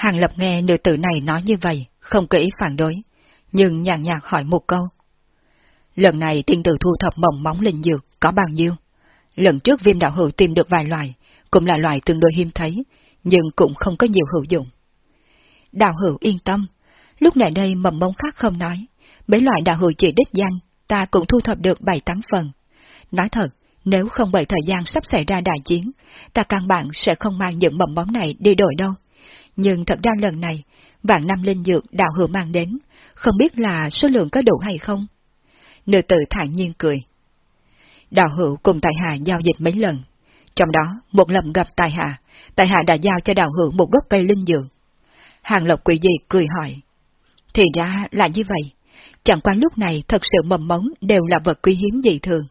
Hàng Lập nghe nữ tử này nói như vậy, không kỹ phản đối, nhưng nhàn nhạt hỏi một câu. Lần này tiên tử thu thập mỏng móng linh dược có bao nhiêu? Lần trước viêm đạo hữu tìm được vài loại, cũng là loại tương đối hiếm thấy, nhưng cũng không có nhiều hữu dụng. Đạo hữu yên tâm, lúc này đây mầm mông khác không nói, mấy loại đạo hữu chỉ đích danh, ta cũng thu thập được bảy tám phần. Nói thật, nếu không bởi thời gian sắp xảy ra đại chiến, ta căn bản sẽ không mang những mầm móng này đi đổi đâu. Nhưng thật ra lần này, vạn năm linh dược đạo hữu mang đến, không biết là số lượng có đủ hay không? Nữ tử thản nhiên cười. Đạo hữu cùng tài hạ giao dịch mấy lần. Trong đó, một lần gặp tài hạ, tài hạ đã giao cho đạo hữu một gốc cây linh dược. Hàng lộc quỷ dị cười hỏi. Thì ra là như vậy. Chẳng qua lúc này thật sự mầm mống đều là vật quý hiếm dị thường.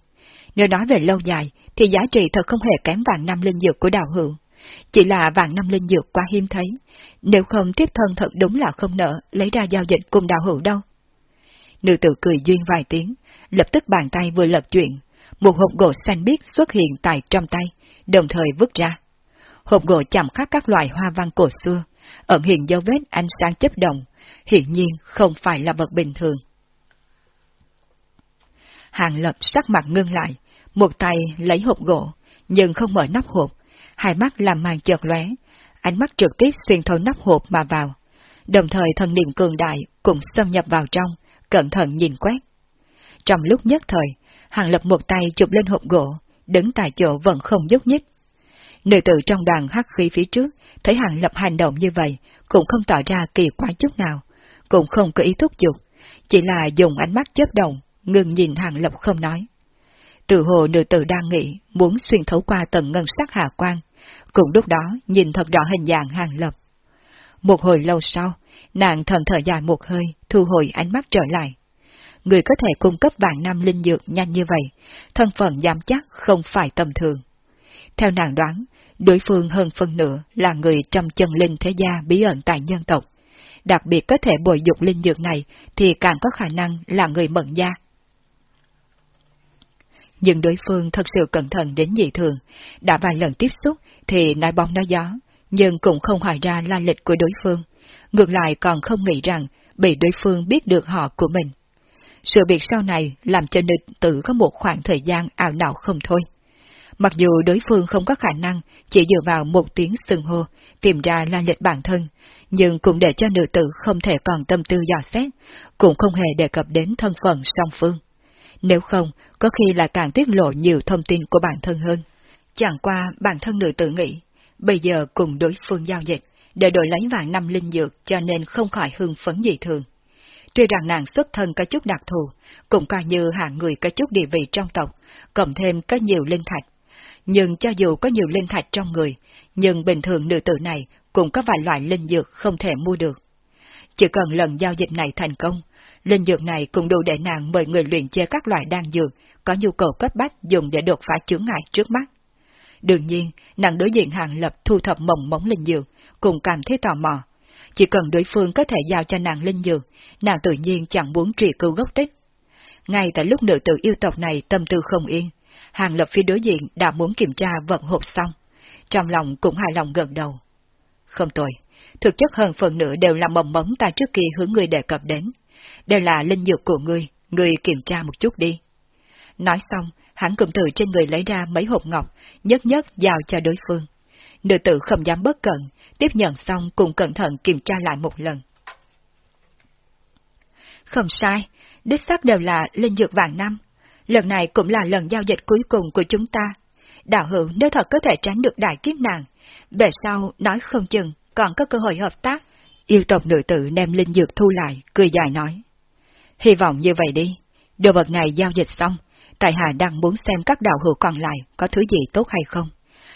Nếu nói về lâu dài, thì giá trị thật không hề kém vàng năm linh dược của đạo hữu. Chỉ là vàng năm linh dược quá hiếm thấy, nếu không tiếp thân thật đúng là không nỡ lấy ra giao dịch cùng đạo hữu đâu. Nữ tử cười duyên vài tiếng, lập tức bàn tay vừa lật chuyện, một hộp gỗ xanh biếc xuất hiện tại trong tay, đồng thời vứt ra. Hộp gỗ chạm khắc các loại hoa văn cổ xưa, ẩn hiện dấu vết ánh sáng chấp động, hiển nhiên không phải là vật bình thường. Hàng lập sắc mặt ngưng lại, một tay lấy hộp gỗ, nhưng không mở nắp hộp, hai mắt làm màn chợt lóe, ánh mắt trực tiếp xuyên thấu nắp hộp mà vào. Đồng thời thần niệm cường đại cũng xâm nhập vào trong, cẩn thận nhìn quét. Trong lúc nhất thời, Hàng Lập một tay chụp lên hộp gỗ, đứng tại chỗ vẫn không nhúc nhích. Nữ tử trong đoàn hắc khí phía trước, thấy Hàng Lập hành động như vậy, cũng không tỏ ra kỳ quái chút nào, cũng không có ý thúc giục, chỉ là dùng ánh mắt chớp động, ngừng nhìn Hàng Lập không nói. Từ hồ nữ tử đang nghĩ, muốn xuyên thấu qua tầng ngân sắc hạ quan, cùng lúc đó nhìn thật rõ hình dạng Hàng Lập. Một hồi lâu sau, nàng thầm thở dài một hơi, thu hồi ánh mắt trở lại. Người có thể cung cấp vạn năm linh dược nhanh như vậy, thân phận dám chắc không phải tầm thường. Theo nàng đoán, đối phương hơn phân nửa là người trong chân linh thế gia bí ẩn tại nhân tộc. Đặc biệt có thể bồi dục linh dược này thì càng có khả năng là người mận gia. Nhưng đối phương thật sự cẩn thận đến dị thường, đã vài lần tiếp xúc thì nói bóng nói gió, nhưng cũng không hỏi ra la lịch của đối phương, ngược lại còn không nghĩ rằng bị đối phương biết được họ của mình. Sự việc sau này làm cho nữ tử có một khoảng thời gian ảo não không thôi. Mặc dù đối phương không có khả năng chỉ dựa vào một tiếng sừng hô tìm ra la lịch bản thân, nhưng cũng để cho nữ tử không thể còn tâm tư dò xét, cũng không hề đề cập đến thân phận song phương. Nếu không, có khi là càng tiết lộ nhiều thông tin của bản thân hơn. Chẳng qua bản thân nữ tử nghĩ, bây giờ cùng đối phương giao dịch, để đổi lấy vàng năm linh dược cho nên không khỏi hưng phấn dị thường. Tuy rằng nàng xuất thân có chút đặc thù, cũng coi như hạng người có chút địa vị trong tộc, cộng thêm có nhiều linh thạch. Nhưng cho dù có nhiều linh thạch trong người, nhưng bình thường nữ tử này cũng có vài loại linh dược không thể mua được. Chỉ cần lần giao dịch này thành công, linh dược này cũng đủ để nàng mời người luyện chế các loại đan dược có nhu cầu cấp bách dùng để đột phá chướng ngại trước mắt. Đương nhiên, nàng đối diện hàng lập thu thập mộng móng linh dược, cùng cảm thấy tò mò. Chỉ cần đối phương có thể giao cho nàng linh dược, nàng tự nhiên chẳng muốn trì cứu gốc tích. Ngay tại lúc nữ tử yêu tộc này tâm tư không yên, hàng lập phía đối diện đã muốn kiểm tra vận hộp xong. Trong lòng cũng hài lòng gần đầu. Không tồi, thực chất hơn phần nữa đều là mầm mống ta trước kia hướng người đề cập đến. Đều là linh dược của ngươi, ngươi kiểm tra một chút đi. Nói xong, hắn cũng từ trên người lấy ra mấy hộp ngọc, nhất nhất giao cho đối phương. Nữ tử không dám bất cẩn, tiếp nhận xong cùng cẩn thận kiểm tra lại một lần. Không sai, đích xác đều là linh dược vàng năm. Lần này cũng là lần giao dịch cuối cùng của chúng ta. Đạo hữu nếu thật có thể tránh được đại kiếp nạn, về sau nói không chừng còn có cơ hội hợp tác. Yêu tộc nữ tử đem linh dược thu lại, cười dài nói. Hy vọng như vậy đi, đồ vật này giao dịch xong, Tại Hạ đang muốn xem các đạo hữu còn lại có thứ gì tốt hay không.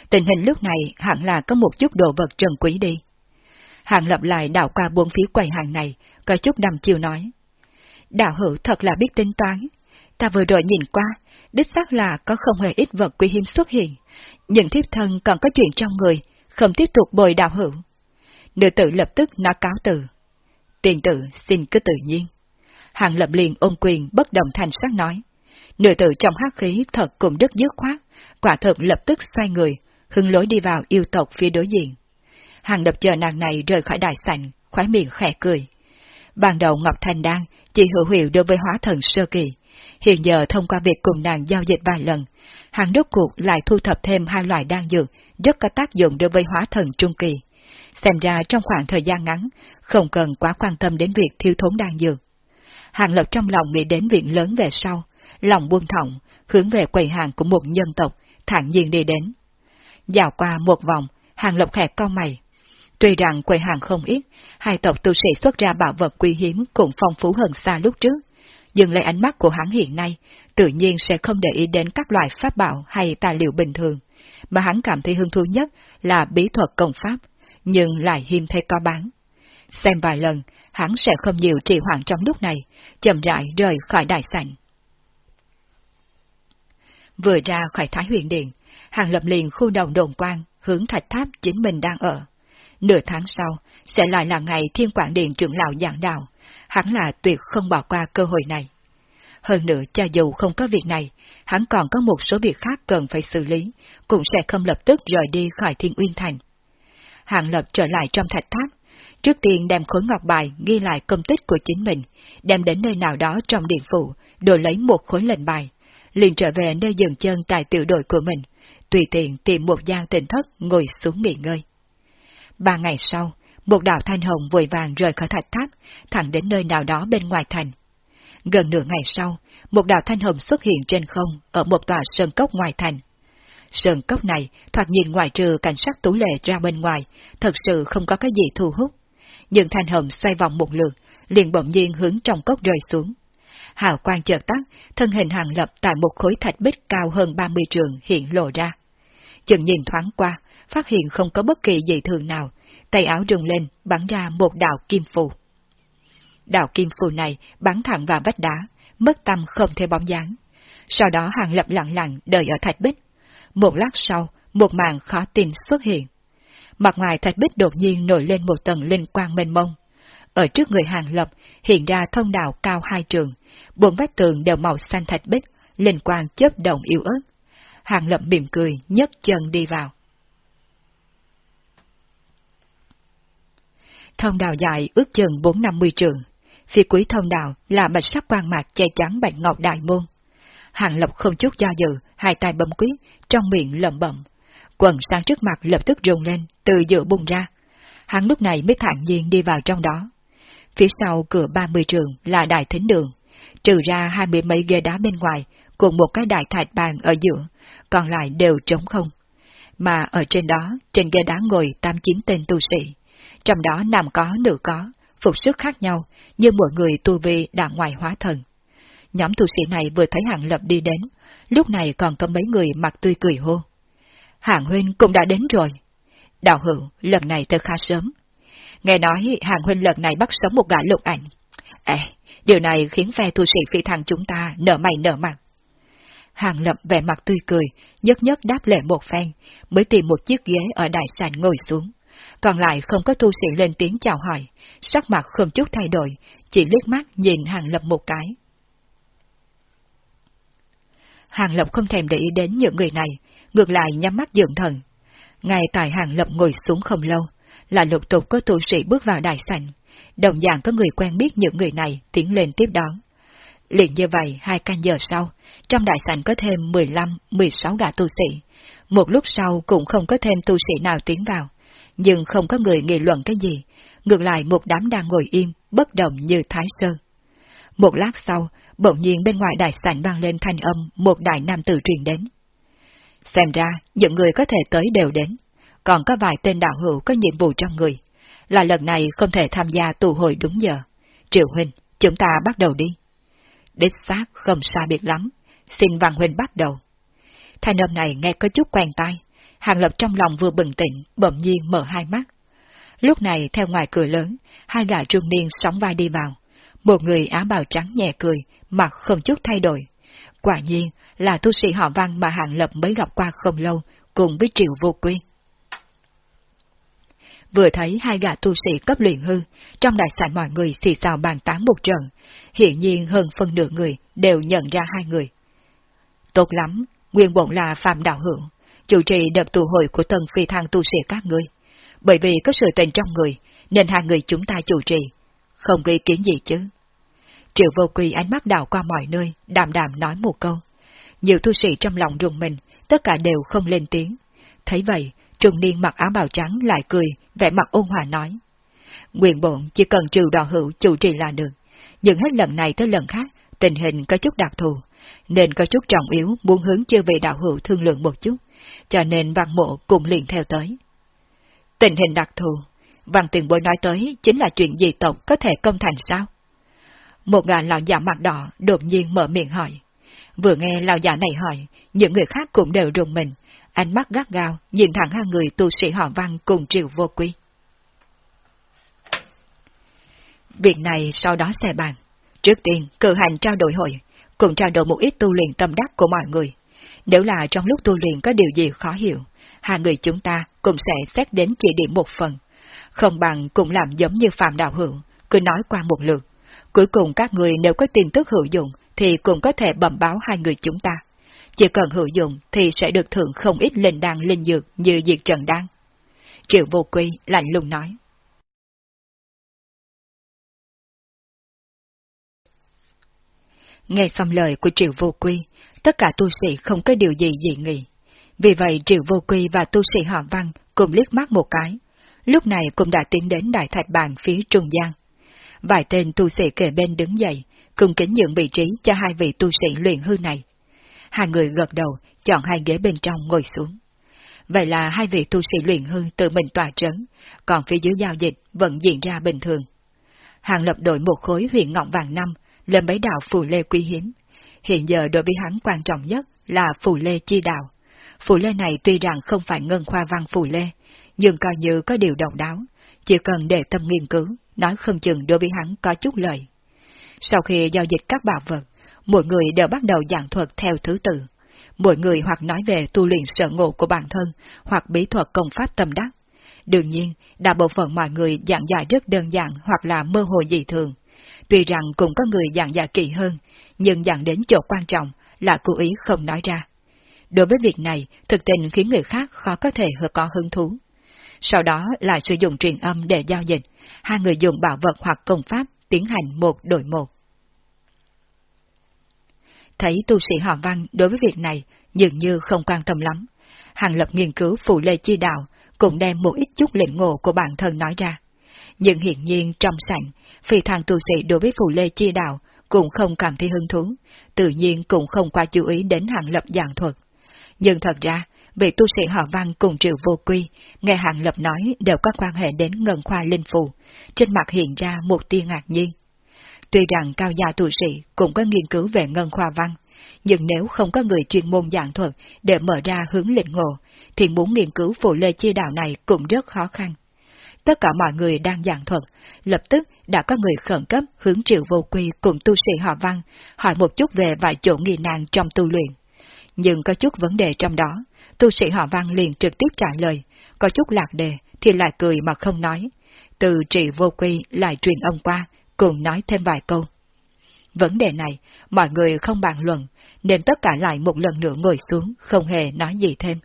Tình hình lúc này hẳn là có một chút đồ vật trần quý đi. Hàng lập lại đạo qua buôn phía quầy hàng này, có chút đầm chiều nói. Đạo hữu thật là biết tính toán. Ta vừa rồi nhìn qua, đích xác là có không hề ít vật quý hiếm xuất hiện. những thiếp thân còn có chuyện trong người, không tiếp tục bồi đạo hữu. Nữ tử lập tức nói cáo từ. Tiền tử xin cứ tự nhiên. Hàng lập liền ôm quyền bất động thành sắc nói. Nữ tử trong hắc khí thật cũng rất dứt khoát, quả thật lập tức xoay người, hưng lối đi vào yêu tộc phía đối diện. Hàng lập chờ nàng này rời khỏi đại sảnh, khóe miệng khẽ cười. Ban đầu Ngọc Thành Đan chỉ hữu hiệu đối với hóa thần sơ kỳ. Hiện giờ thông qua việc cùng nàng giao dịch vài lần, hàng đốc cuộc lại thu thập thêm hai loại đan dược rất có tác dụng đối với hóa thần trung kỳ. Xem ra trong khoảng thời gian ngắn, không cần quá quan tâm đến việc thiếu thốn đan dược. Hàng Lập trong lòng nghĩ đến viện lớn về sau, lòng buông thọng, hướng về quầy hàng của một nhân tộc, thản nhiên đi đến. Dạo qua một vòng, Hàng Lập khẽ cau mày. Tuy rằng quầy hàng không ít, hai tộc tu sĩ xuất ra bảo vật quý hiếm cũng phong phú hơn xa lúc trước, nhưng lấy ánh mắt của hắn hiện nay, tự nhiên sẽ không để ý đến các loại pháp bảo hay tài liệu bình thường, mà hắn cảm thấy hứng thú nhất là bí thuật công pháp, nhưng lại hiếm thấy có bán. Xem vài lần, hắn sẽ không nhiều trì hoãn trong lúc này, chậm rãi rời khỏi đại sảnh. Vừa ra khỏi Thái huyền điện, hàng lập liền khu đồng đồn quan hướng thạch tháp chính mình đang ở. Nửa tháng sau, sẽ lại là ngày thiên quảng điện trưởng lão giảng đạo, hắn là tuyệt không bỏ qua cơ hội này. Hơn nữa, cho dù không có việc này, hắn còn có một số việc khác cần phải xử lý, cũng sẽ không lập tức rời đi khỏi thiên uyên thành. Hạng lập trở lại trong thạch tháp, trước tiên đem khối ngọc bài ghi lại công tích của chính mình, đem đến nơi nào đó trong điện phủ, đổi lấy một khối lệnh bài, liền trở về nơi dừng chân tại tiểu đội của mình, tùy tiện tìm một gian tỉnh thất ngồi xuống nghỉ ngơi. Ba ngày sau, một đạo thanh hồng vội vàng rời khỏi thạch tháp, thẳng đến nơi nào đó bên ngoài thành. Gần nửa ngày sau, một đạo thanh hồng xuất hiện trên không ở một tòa sơn cốc ngoài thành. Sơn cốc này, thoạt nhìn ngoài trừ cảnh sát tú lệ ra bên ngoài, thật sự không có cái gì thu hút. Nhưng thanh hồng xoay vòng một lượt, liền bỗng nhiên hướng trong cốc rơi xuống. Hào quang chợt tắt, thân hình hàng lập tại một khối thạch bích cao hơn 30 trường hiện lộ ra. Chừng nhìn thoáng qua, phát hiện không có bất kỳ dị thường nào, tay áo rung lên, bắn ra một đạo kim phù. Đạo kim phù này bắn thẳng vào vách đá, mất tâm không thể bóng dáng. Sau đó hàng lập lặng lặng đợi ở thạch bích. Một lát sau, một màn khó tin xuất hiện. Mặt ngoài thạch bích đột nhiên nổi lên một tầng linh quang mênh mông. Ở trước người hàng lập hiện ra thông đạo cao hai trường, bốn vách tường đều màu xanh thạch bích, linh quang chớp động yếu ớt. Hàng lập mỉm cười, nhấc chân đi vào. Thông đạo dài ước chừng 450 trường. Phía cuối thông đạo là bạch sắc quang mạc che chắn bạch ngọc đại môn. Hàng Lập không chút do dự, hai tay bấm quyết, trong miệng lẩm bẩm. Quần sang trước mặt lập tức rung lên, từ giữa bung ra. Hắn lúc này mới thản nhiên đi vào trong đó. Phía sau cửa 30 trường là đại thính đường, trừ ra hai mươi mấy ghế đá bên ngoài, cùng một cái đại thạch bàn ở giữa, còn lại đều trống không. Mà ở trên đó, trên ghế đá ngồi tám chín tên tu sĩ trong đó nam có nữ có, phục sức khác nhau, như mọi người tu vi đã ngoài hóa thần. Nhóm tu sĩ này vừa thấy hạng lập đi đến, lúc này còn có mấy người mặt tươi cười hô. Hàng huynh cũng đã đến rồi. Đạo hữu, lần này tới khá sớm. Nghe nói Hàng huynh lần này bắt sống một gã lục ảnh. Ê, điều này khiến phe tu sĩ phi thằng chúng ta nở mày nở mặt. Hàng lập vẻ mặt tươi cười, nhất nhất đáp lệ một phen, mới tìm một chiếc ghế ở đại sảnh ngồi xuống còn lại không có tu sĩ lên tiếng chào hỏi, sắc mặt không chút thay đổi, chỉ liếc mắt nhìn Hàng Lập một cái. Hàng Lập không thèm để ý đến những người này, ngược lại nhắm mắt dưỡng thần. Ngay tại Hàng Lập ngồi xuống không lâu, là lục tục có tu sĩ bước vào đại sảnh, đồng dạng có người quen biết những người này tiến lên tiếp đón. Liền như vậy, hai canh giờ sau, trong đại sảnh có thêm 15-16 gã tu sĩ. Một lúc sau cũng không có thêm tu sĩ nào tiến vào, nhưng không có người nghị luận cái gì, ngược lại một đám đang ngồi im, bất động như thái sơn. Một lát sau, bỗng nhiên bên ngoài đại sảnh vang lên thanh âm một đại nam tử truyền đến. Xem ra, những người có thể tới đều đến, còn có vài tên đạo hữu có nhiệm vụ trong người, là lần này không thể tham gia tù hội đúng giờ. Triệu Huynh, chúng ta bắt đầu đi. Đích xác không xa biệt lắm, xin Văn Huynh bắt đầu. Thanh âm này nghe có chút quen tai, Hàng Lập trong lòng vừa bừng tỉnh, bỗng nhiên mở hai mắt. Lúc này theo ngoài cửa lớn, hai gã trung niên sóng vai đi vào. Một người áo bào trắng nhẹ cười, mặt không chút thay đổi. Quả nhiên là tu sĩ họ văn mà Hàng Lập mới gặp qua không lâu, cùng với triệu vô quy. Vừa thấy hai gã tu sĩ cấp luyện hư, trong đại sảnh mọi người xì xào bàn tán một trận, hiện nhiên hơn phân nửa người đều nhận ra hai người. Tốt lắm, nguyên bổn là Phạm Đạo Hưởng, chủ trì đợt tụ hội của tầng phi thăng tu sĩ các ngươi. bởi vì có sự tình trong người, nên hai người chúng ta chủ trì. Không gây kiến gì chứ. Triệu vô quy ánh mắt đảo qua mọi nơi, đàm đàm nói một câu. Nhiều tu sĩ trong lòng rùng mình, tất cả đều không lên tiếng. Thấy vậy, trung niên mặc áo bào trắng lại cười, vẻ mặt ôn hòa nói. Nguyện bộn chỉ cần trừ đò hữu chủ trì là được. Nhưng hết lần này tới lần khác, tình hình có chút đặc thù, nên có chút trọng yếu muốn hướng chưa về đạo hữu thương lượng một chút, cho nên văn mộ cùng liền theo tới. Tình hình đặc thù, văn tiền bối nói tới chính là chuyện gì tộc có thể công thành sao? Một gã lão già mặt đỏ đột nhiên mở miệng hỏi. Vừa nghe lão già này hỏi, những người khác cũng đều rùng mình, ánh mắt gắt gao nhìn thẳng hai người tu sĩ họ văn cùng triều vô quy. Việc này sau đó sẽ bàn. Trước tiên, cử hành trao đổi hội, cùng trao đổi một ít tu luyện tâm đắc của mọi người. Nếu là trong lúc tu luyện có điều gì khó hiểu, hai người chúng ta cũng sẽ xét đến chỉ điểm một phần. Không bằng cũng làm giống như Phạm Đạo Hữu, cứ nói qua một lượt. Cuối cùng các người nếu có tin tức hữu dụng thì cũng có thể bẩm báo hai người chúng ta. Chỉ cần hữu dụng thì sẽ được thưởng không ít linh đan linh dược như diệt trần đan. Triệu vô quy lạnh lùng nói. Nghe xong lời của Triệu Vô Quy, tất cả tu sĩ không có điều gì dị nghị. Vì vậy Triệu Vô Quy và tu sĩ họ Văn cùng liếc mắt một cái, lúc này cũng đã tiến đến đại thạch bàn phía trung gian. Vài tên tu sĩ kề bên đứng dậy, cùng kính nhượng vị trí cho hai vị tu sĩ luyện hư này. Hai người gật đầu, chọn hai ghế bên trong ngồi xuống. Vậy là hai vị tu sĩ luyện hư tự mình tỏa trấn, còn phía dưới giao dịch vẫn diễn ra bình thường. Hàng lập đội một khối huyện ngọc vàng năm, lên bấy đạo phù lê quý hiếm. Hiện giờ đối với hắn quan trọng nhất là phù lê chi đạo. Phù lê này tuy rằng không phải ngân khoa văn phù lê, nhưng coi như có điều độc đáo, chỉ cần để tâm nghiên cứu, nói không chừng đối với hắn có chút lời. Sau khi giao dịch các bảo vật, mỗi người đều bắt đầu giảng thuật theo thứ tự. Mỗi người hoặc nói về tu luyện sở ngộ của bản thân, hoặc bí thuật công pháp tâm đắc. Đương nhiên, đa bộ phận mọi người giảng giải rất đơn giản hoặc là mơ hồ dị thường. Tuy rằng cũng có người giảng giải kỹ hơn, nhưng giảng đến chỗ quan trọng là cố ý không nói ra. Đối với việc này, thực tình khiến người khác khó có thể có hứng thú. Sau đó lại sử dụng truyền âm để giao dịch, hai người dùng bảo vật hoặc công pháp tiến hành một đổi một. Thấy tu sĩ họ văn đối với việc này dường như không quan tâm lắm. Hàng lập nghiên cứu phụ lê chi đạo, cũng đem một ít chút lĩnh ngộ của bản thân nói ra. Nhưng hiển nhiên trong sảnh, phi thằng tu sĩ đối với phụ lê chi đạo cũng không cảm thấy hứng thú, tự nhiên cũng không qua chú ý đến hàng lập giảng thuật. Nhưng thật ra, vị tu sĩ họ văn cùng triệu vô quy, nghe hàng lập nói đều có quan hệ đến ngân khoa linh phù, trên mặt hiện ra một tia ngạc nhiên. Tuy rằng cao gia tu sĩ cũng có nghiên cứu về ngân khoa văn, nhưng nếu không có người chuyên môn giảng thuật để mở ra hướng lĩnh ngộ, thì muốn nghiên cứu phụ lê chi đạo này cũng rất khó khăn. Tất cả mọi người đang giảng thuật, lập tức đã có người khẩn cấp hướng triệu vô quy cùng tu sĩ họ văn, hỏi một chút về vài chỗ nghi nan trong tu luyện. Nhưng có chút vấn đề trong đó, tu sĩ họ văn liền trực tiếp trả lời, có chút lạc đề thì lại cười mà không nói. Từ trị vô quy lại truyền ông qua, cùng nói thêm vài câu. Vấn đề này, mọi người không bàn luận, nên tất cả lại một lần nữa ngồi xuống, không hề nói gì thêm.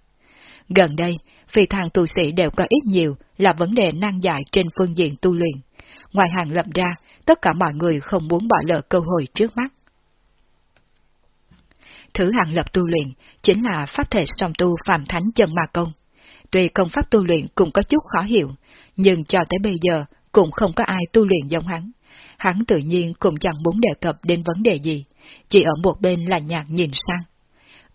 Gần đây, phi thằng tu sĩ đều có ít nhiều là vấn đề nan giải trên phương diện tu luyện. Ngoài hàng lập ra, tất cả mọi người không muốn bỏ lỡ cơ hội trước mắt. Thứ hạng lập tu luyện chính là pháp thể song tu phạm thánh chân ma công. Tuy công pháp tu luyện cũng có chút khó hiểu, nhưng cho tới bây giờ cũng không có ai tu luyện giống hắn. Hắn tự nhiên cũng chẳng muốn đề cập đến vấn đề gì, chỉ ở một bên là nhạt nhìn sang.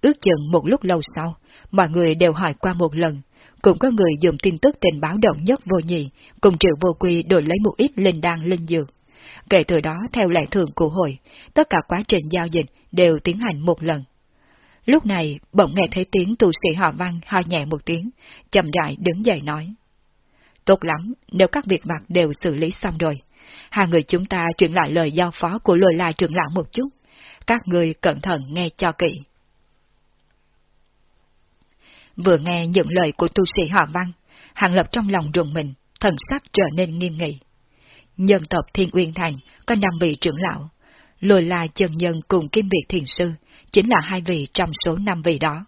Ước chừng một lúc lâu sau, mọi người đều hỏi qua một lần, cũng có người dùng tin tức tình báo động nhất vô nhị, cùng triệu vô quy đổi lấy một ít linh đan linh dược. Kể từ đó, theo lệ thường của hội, tất cả quá trình giao dịch đều tiến hành một lần. Lúc này, bỗng nghe thấy tiếng tu sĩ họ văn ho nhẹ một tiếng, chậm rãi đứng dậy nói. Tốt lắm, nếu các việc vặt đều xử lý xong rồi, hai người chúng ta chuyển lại lời giao phó của lôi la trưởng lão một chút. Các người cẩn thận nghe cho kỹ. Vừa nghe những lời của tu sĩ họ văn, Hàng Lập trong lòng rùng mình, thần sắc trở nên nghiêm nghị. Nhân tộc Thiên Uyên Thành có năm vị trưởng lão, lùi là chân nhân cùng kim biệt thiền sư, chính là hai vị trong số năm vị đó.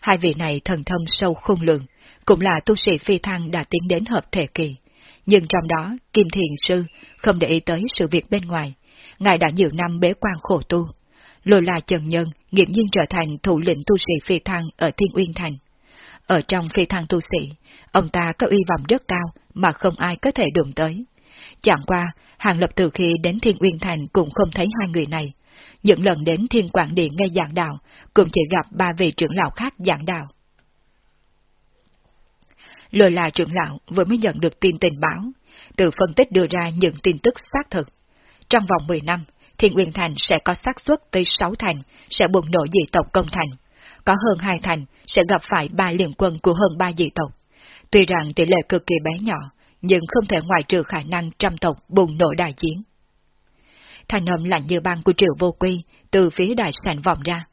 Hai vị này thần thông sâu khôn lượng, cũng là tu sĩ phi thăng đã tiến đến hợp thể kỳ. Nhưng trong đó, Kim Thiền Sư không để ý tới sự việc bên ngoài. Ngài đã nhiều năm bế quan khổ tu. Lùi là Trần Nhân nghiệm nhiên trở thành thủ lĩnh tu sĩ phi thăng ở Thiên Uyên Thành. Ở trong phi thăng tu sĩ, ông ta có uy vọng rất cao mà không ai có thể đụng tới. Chẳng qua, Hàng Lập từ khi đến Thiên Uyên Thành cũng không thấy hai người này. Những lần đến Thiên Quảng Điện nghe giảng đạo, cũng chỉ gặp ba vị trưởng lão khác giảng đạo. Lôi là trưởng lão vừa mới nhận được tin tình báo, từ phân tích đưa ra những tin tức xác thực. Trong vòng 10 năm, Thiên Uyên Thành sẽ có xác suất tới 6 thành sẽ bùng nổ dị tộc công thành. Có hơn 2 thành sẽ gặp phải ba liên quân của hơn 3 dị tộc. Tuy rằng tỷ lệ cực kỳ bé nhỏ, nhưng không thể ngoại trừ khả năng trăm tộc bùng nổ đại chiến. Thành âm lạnh như băng của triệu vô quy từ phía đại sảnh vọng ra.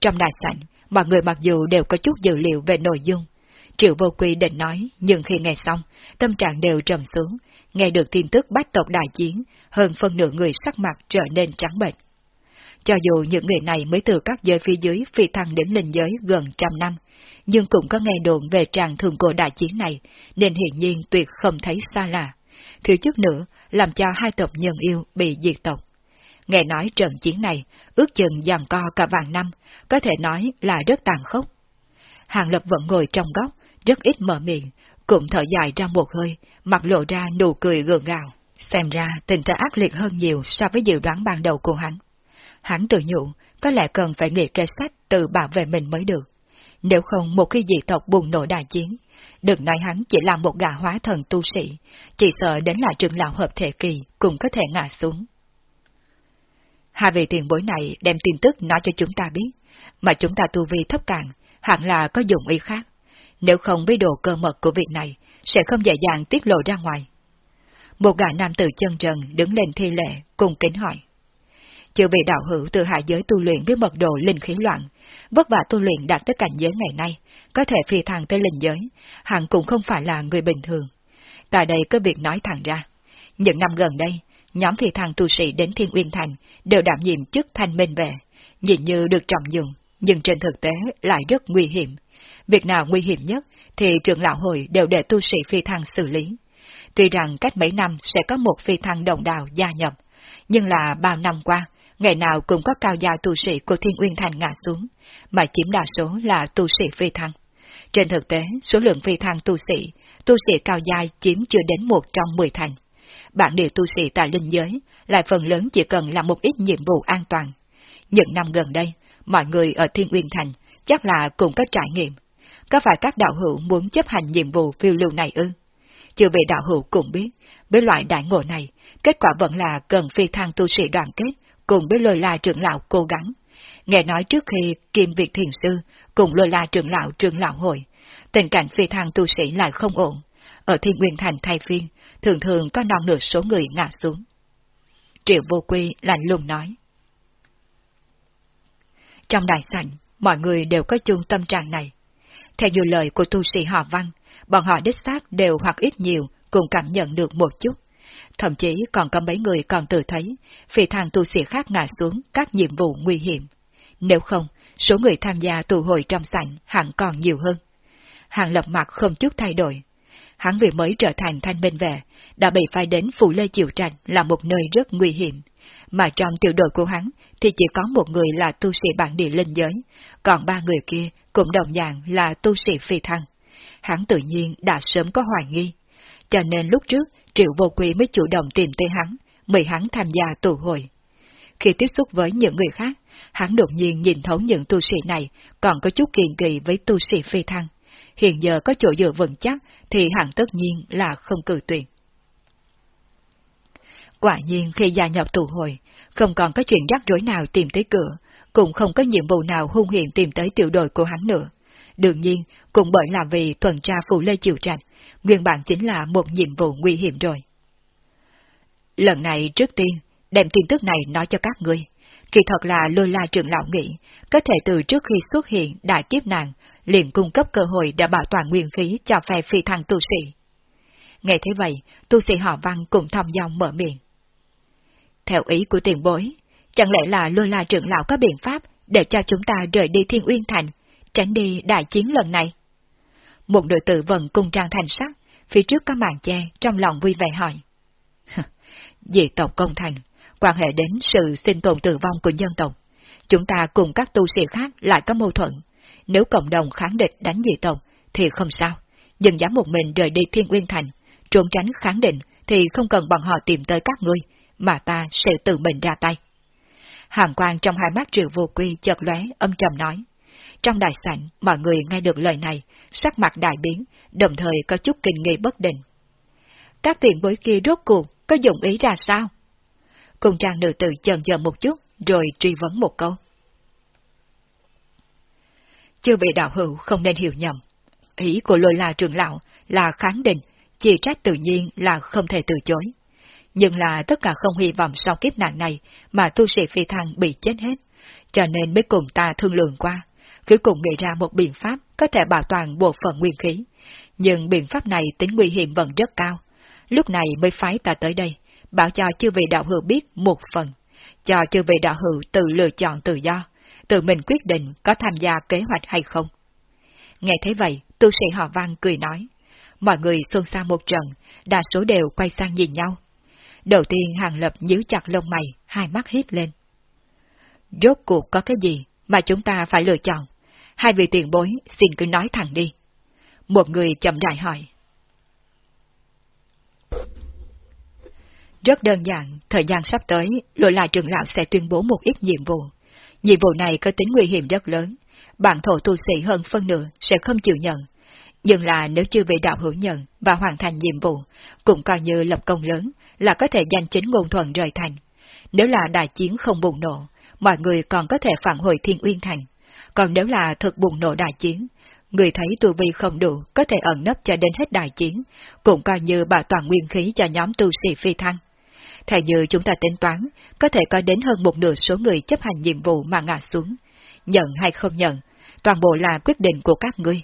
Trong đại sảnh, mọi người mặc dù đều có chút dữ liệu về nội dung, Triệu vô quy định nói, nhưng khi nghe xong, tâm trạng đều trầm xuống, nghe được tin tức bách tộc đại chiến, hơn phân nửa người sắc mặt trở nên trắng bệch. Cho dù những người này mới từ các giới phía dưới phi thăng đến linh giới gần trăm năm, nhưng cũng có nghe đồn về tràng thường cổ đại chiến này, nên hiển nhiên tuyệt không thấy xa lạ. Thiếu chút nữa, làm cho hai tộc nhân yêu bị diệt tộc. Nghe nói trận chiến này, ước chừng giằng co cả vạn năm, có thể nói là rất tàn khốc. Hàng Lập vẫn ngồi trong góc, rất ít mở miệng, cũng thở dài ra một hơi, mặt lộ ra nụ cười gượng gạo. Xem ra tình thế ác liệt hơn nhiều so với dự đoán ban đầu của hắn. Hắn tự nhủ, có lẽ cần phải nghĩ kế sách tự bảo vệ mình mới được. Nếu không một khi dị tộc bùng nổ đại chiến, đừng nói hắn chỉ là một gã hóa thần tu sĩ, chỉ sợ đến là trưởng lão hợp thể kỳ cũng có thể ngã xuống. Hai vị tiền bối này đem tin tức nói cho chúng ta biết, mà chúng ta tu vi thấp càng, hẳn là có dụng ý khác. Nếu không với đồ cơ mật của việc này, sẽ không dễ dàng tiết lộ ra ngoài. Một gã nam tử chân trần đứng lên thi lệ, cùng kính hỏi. Chưa vị đạo hữu từ hạ giới tu luyện với mật độ linh khí loạn, vất vả tu luyện đạt tới cảnh giới ngày nay, có thể phi thăng tới linh giới, hẳn cũng không phải là người bình thường. Tại đây có việc nói thẳng ra. Những năm gần đây, nhóm phi thăng tu sĩ đến Thiên Uyên Thành đều đảm nhiệm chức thanh minh về, nhìn như được trọng dụng, nhưng trên thực tế lại rất nguy hiểm, Việc nào nguy hiểm nhất thì trưởng lão hội đều để tu sĩ phi thăng xử lý. Tuy rằng cách mấy năm sẽ có một phi thăng đồng đào gia nhập, nhưng là bao năm qua, ngày nào cũng có cao gia tu sĩ của Thiên Uyên Thành ngã xuống, mà chiếm đa số là tu sĩ phi thăng. Trên thực tế, số lượng phi thăng tu sĩ, tu sĩ cao giai chiếm chưa đến một trong mười thành. Bản địa tu sĩ tại linh giới lại phần lớn chỉ cần làm một ít nhiệm vụ an toàn. Những năm gần đây, mọi người ở Thiên Uyên Thành chắc là cũng có trải nghiệm, có phải các đạo hữu muốn chấp hành nhiệm vụ phiêu lưu này ư? Chưa vị đạo hữu cũng biết, với loại đại ngộ này, kết quả vẫn là cần phi thăng tu sĩ đoàn kết, cùng với lôi la trưởng lão cố gắng. Nghe nói trước khi Kim việc Thiền Sư cùng lôi la trưởng lão trưởng lão hội, tình cảnh phi thăng tu sĩ lại không ổn. Ở Thiên Nguyên Thành thay phiên, thường thường có non nửa số người ngã xuống. Triệu vô quy lạnh lùng nói. Trong đại sảnh, mọi người đều có chung tâm trạng này. Theo như lời của tu sĩ họ văn, bọn họ đích xác đều hoặc ít nhiều cũng cảm nhận được một chút. Thậm chí còn có mấy người còn tự thấy, phi thằng tu sĩ khác ngã xuống các nhiệm vụ nguy hiểm. Nếu không, số người tham gia tụ hội trong sảnh hẳn còn nhiều hơn. Hàng lập mặt không chút thay đổi. Hắn vì mới trở thành thanh minh vệ, đã bị phai đến Phủ Lê Chiều Trạch là một nơi rất nguy hiểm. Mà trong tiểu đội của hắn thì chỉ có một người là tu sĩ bản địa linh giới, còn ba người kia cũng đồng dạng là tu sĩ phi thăng. Hắn tự nhiên đã sớm có hoài nghi. Cho nên lúc trước, Triệu Vô Quý mới chủ động tìm tới hắn, mời hắn tham gia tụ hội. Khi tiếp xúc với những người khác, hắn đột nhiên nhìn thấu những tu sĩ này còn có chút kiên kỳ với tu sĩ phi thăng. Hiện giờ có chỗ dựa vững chắc thì hắn tất nhiên là không cử tuyển. Quả nhiên khi gia nhập tụ hội, không còn có chuyện rắc rối nào tìm tới cửa, cũng không có nhiệm vụ nào hung hiểm tìm tới tiểu đội của hắn nữa. Đương nhiên, cũng bởi là vì tuần tra phụ lê chịu trạch, nguyên bản chính là một nhiệm vụ nguy hiểm rồi. Lần này trước tiên, đem tin tức này nói cho các ngươi. Kỳ thật là lôi la trưởng lão nghĩ, có thể từ trước khi xuất hiện đại kiếp nạn, liền cung cấp cơ hội để bảo toàn nguyên khí cho phe phi thăng tu sĩ. Nghe thế vậy, tu sĩ họ văn cũng thầm dòng mở miệng. Theo ý của tiền bối, chẳng lẽ là lôi la trưởng lão có biện pháp để cho chúng ta rời đi thiên uyên thành, tránh đi đại chiến lần này. Một đội tử vần cung trang thành sắc, phía trước có màn che, trong lòng vui vẻ hỏi. Dị tộc công thành, quan hệ đến sự sinh tồn tử vong của nhân tộc. Chúng ta cùng các tu sĩ khác lại có mâu thuẫn. Nếu cộng đồng kháng địch đánh dị tộc, thì không sao. Dừng dám một mình rời đi Thiên Uyên Thành, trốn tránh kháng định thì không cần bọn họ tìm tới các ngươi, mà ta sẽ tự mình ra tay. Hàng quang trong hai mắt triệu vô quy chợt lóe âm trầm nói. Trong đại sảnh, mọi người nghe được lời này, sắc mặt đại biến, đồng thời có chút kinh nghi bất định. Các tiền bối kia rốt cuộc có dụng ý ra sao? Cùng trang nữ tử chần chờ một chút, rồi truy vấn một câu. Chưa vị đạo hữu không nên hiểu nhầm. Ý của lôi la trường lão là kháng định, chỉ trách tự nhiên là không thể từ chối. Nhưng là tất cả không hy vọng sau kiếp nạn này mà tu sĩ phi thăng bị chết hết, cho nên mới cùng ta thương lượng qua, cuối cùng nghĩ ra một biện pháp có thể bảo toàn bộ phận nguyên khí. Nhưng biện pháp này tính nguy hiểm vẫn rất cao. Lúc này mới phái ta tới đây, bảo cho chư vị đạo hữu biết một phần, cho chư vị đạo hữu tự lựa chọn tự do, tự mình quyết định có tham gia kế hoạch hay không. Nghe thấy vậy, tu sĩ họ vang cười nói. Mọi người xôn xao một trận, đa số đều quay sang nhìn nhau. Đầu tiên Hàng Lập nhíu chặt lông mày, hai mắt hít lên. Rốt cuộc có cái gì mà chúng ta phải lựa chọn? Hai vị tiền bối xin cứ nói thẳng đi. Một người chậm rãi hỏi. Rất đơn giản, thời gian sắp tới, lội lại trường lão sẽ tuyên bố một ít nhiệm vụ. Nhiệm vụ này có tính nguy hiểm rất lớn, bản thổ tu sĩ hơn phân nửa sẽ không chịu nhận. Nhưng là nếu chưa bị đạo hữu nhận và hoàn thành nhiệm vụ, cũng coi như lập công lớn, là có thể giành chính ngôn thuận rời thành. Nếu là đại chiến không bùng nổ, mọi người còn có thể phản hồi Thiên Uyên Thành. Còn nếu là thực bùng nổ đại chiến, người thấy tu vi không đủ có thể ẩn nấp cho đến hết đại chiến, cũng coi như bảo toàn nguyên khí cho nhóm tu sĩ phi thăng. Theo như chúng ta tính toán, có thể có đến hơn một nửa số người chấp hành nhiệm vụ mà ngã xuống. Nhận hay không nhận, toàn bộ là quyết định của các ngươi.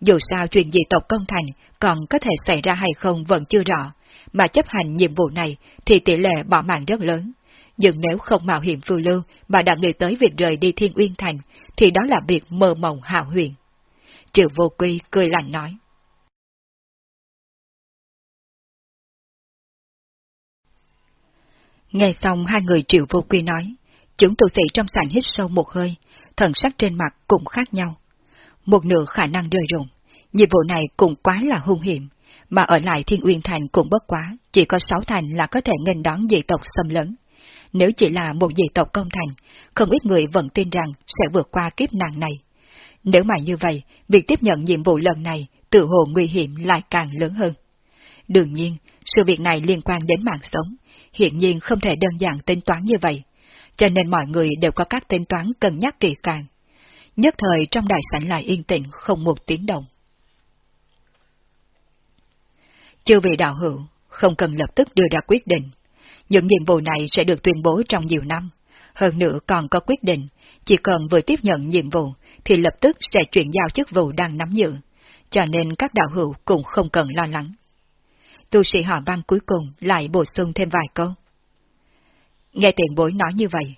Dù sao chuyện gì tộc công thành còn có thể xảy ra hay không vẫn chưa rõ, mà chấp hành nhiệm vụ này thì tỷ lệ bỏ mạng rất lớn. Nhưng nếu không mạo hiểm phiêu lưu mà đã nghĩ tới việc rời đi Thiên Uyên Thành, thì đó là việc mơ mộng hào huyền. Triệu vô quy cười lạnh nói. Nghe xong hai người triệu vô quy nói, chúng tu sĩ trong sảnh hít sâu một hơi, thần sắc trên mặt cũng khác nhau. Một nửa khả năng rơi rụng, nhiệm vụ này cũng quá là hung hiểm, mà ở lại Thiên Uyên Thành cũng bất quá, chỉ có sáu thành là có thể nghênh đón dị tộc xâm lấn. Nếu chỉ là một dị tộc công thành, không ít người vẫn tin rằng sẽ vượt qua kiếp nạn này. Nếu mà như vậy, việc tiếp nhận nhiệm vụ lần này tự hồ nguy hiểm lại càng lớn hơn. Đương nhiên, sự việc này liên quan đến mạng sống, hiện nhiên không thể đơn giản tính toán như vậy, cho nên mọi người đều có các tính toán cân nhắc kỳ càng. Nhất thời trong đại sảnh lại yên tĩnh không một tiếng động. Chưa vị đạo hữu, không cần lập tức đưa ra quyết định. Những nhiệm vụ này sẽ được tuyên bố trong nhiều năm. Hơn nữa còn có quyết định, chỉ cần vừa tiếp nhận nhiệm vụ thì lập tức sẽ chuyển giao chức vụ đang nắm giữ, cho nên các đạo hữu cũng không cần lo lắng. Tu sĩ họ văn cuối cùng lại bổ sung thêm vài câu. Nghe tiền bối nói như vậy,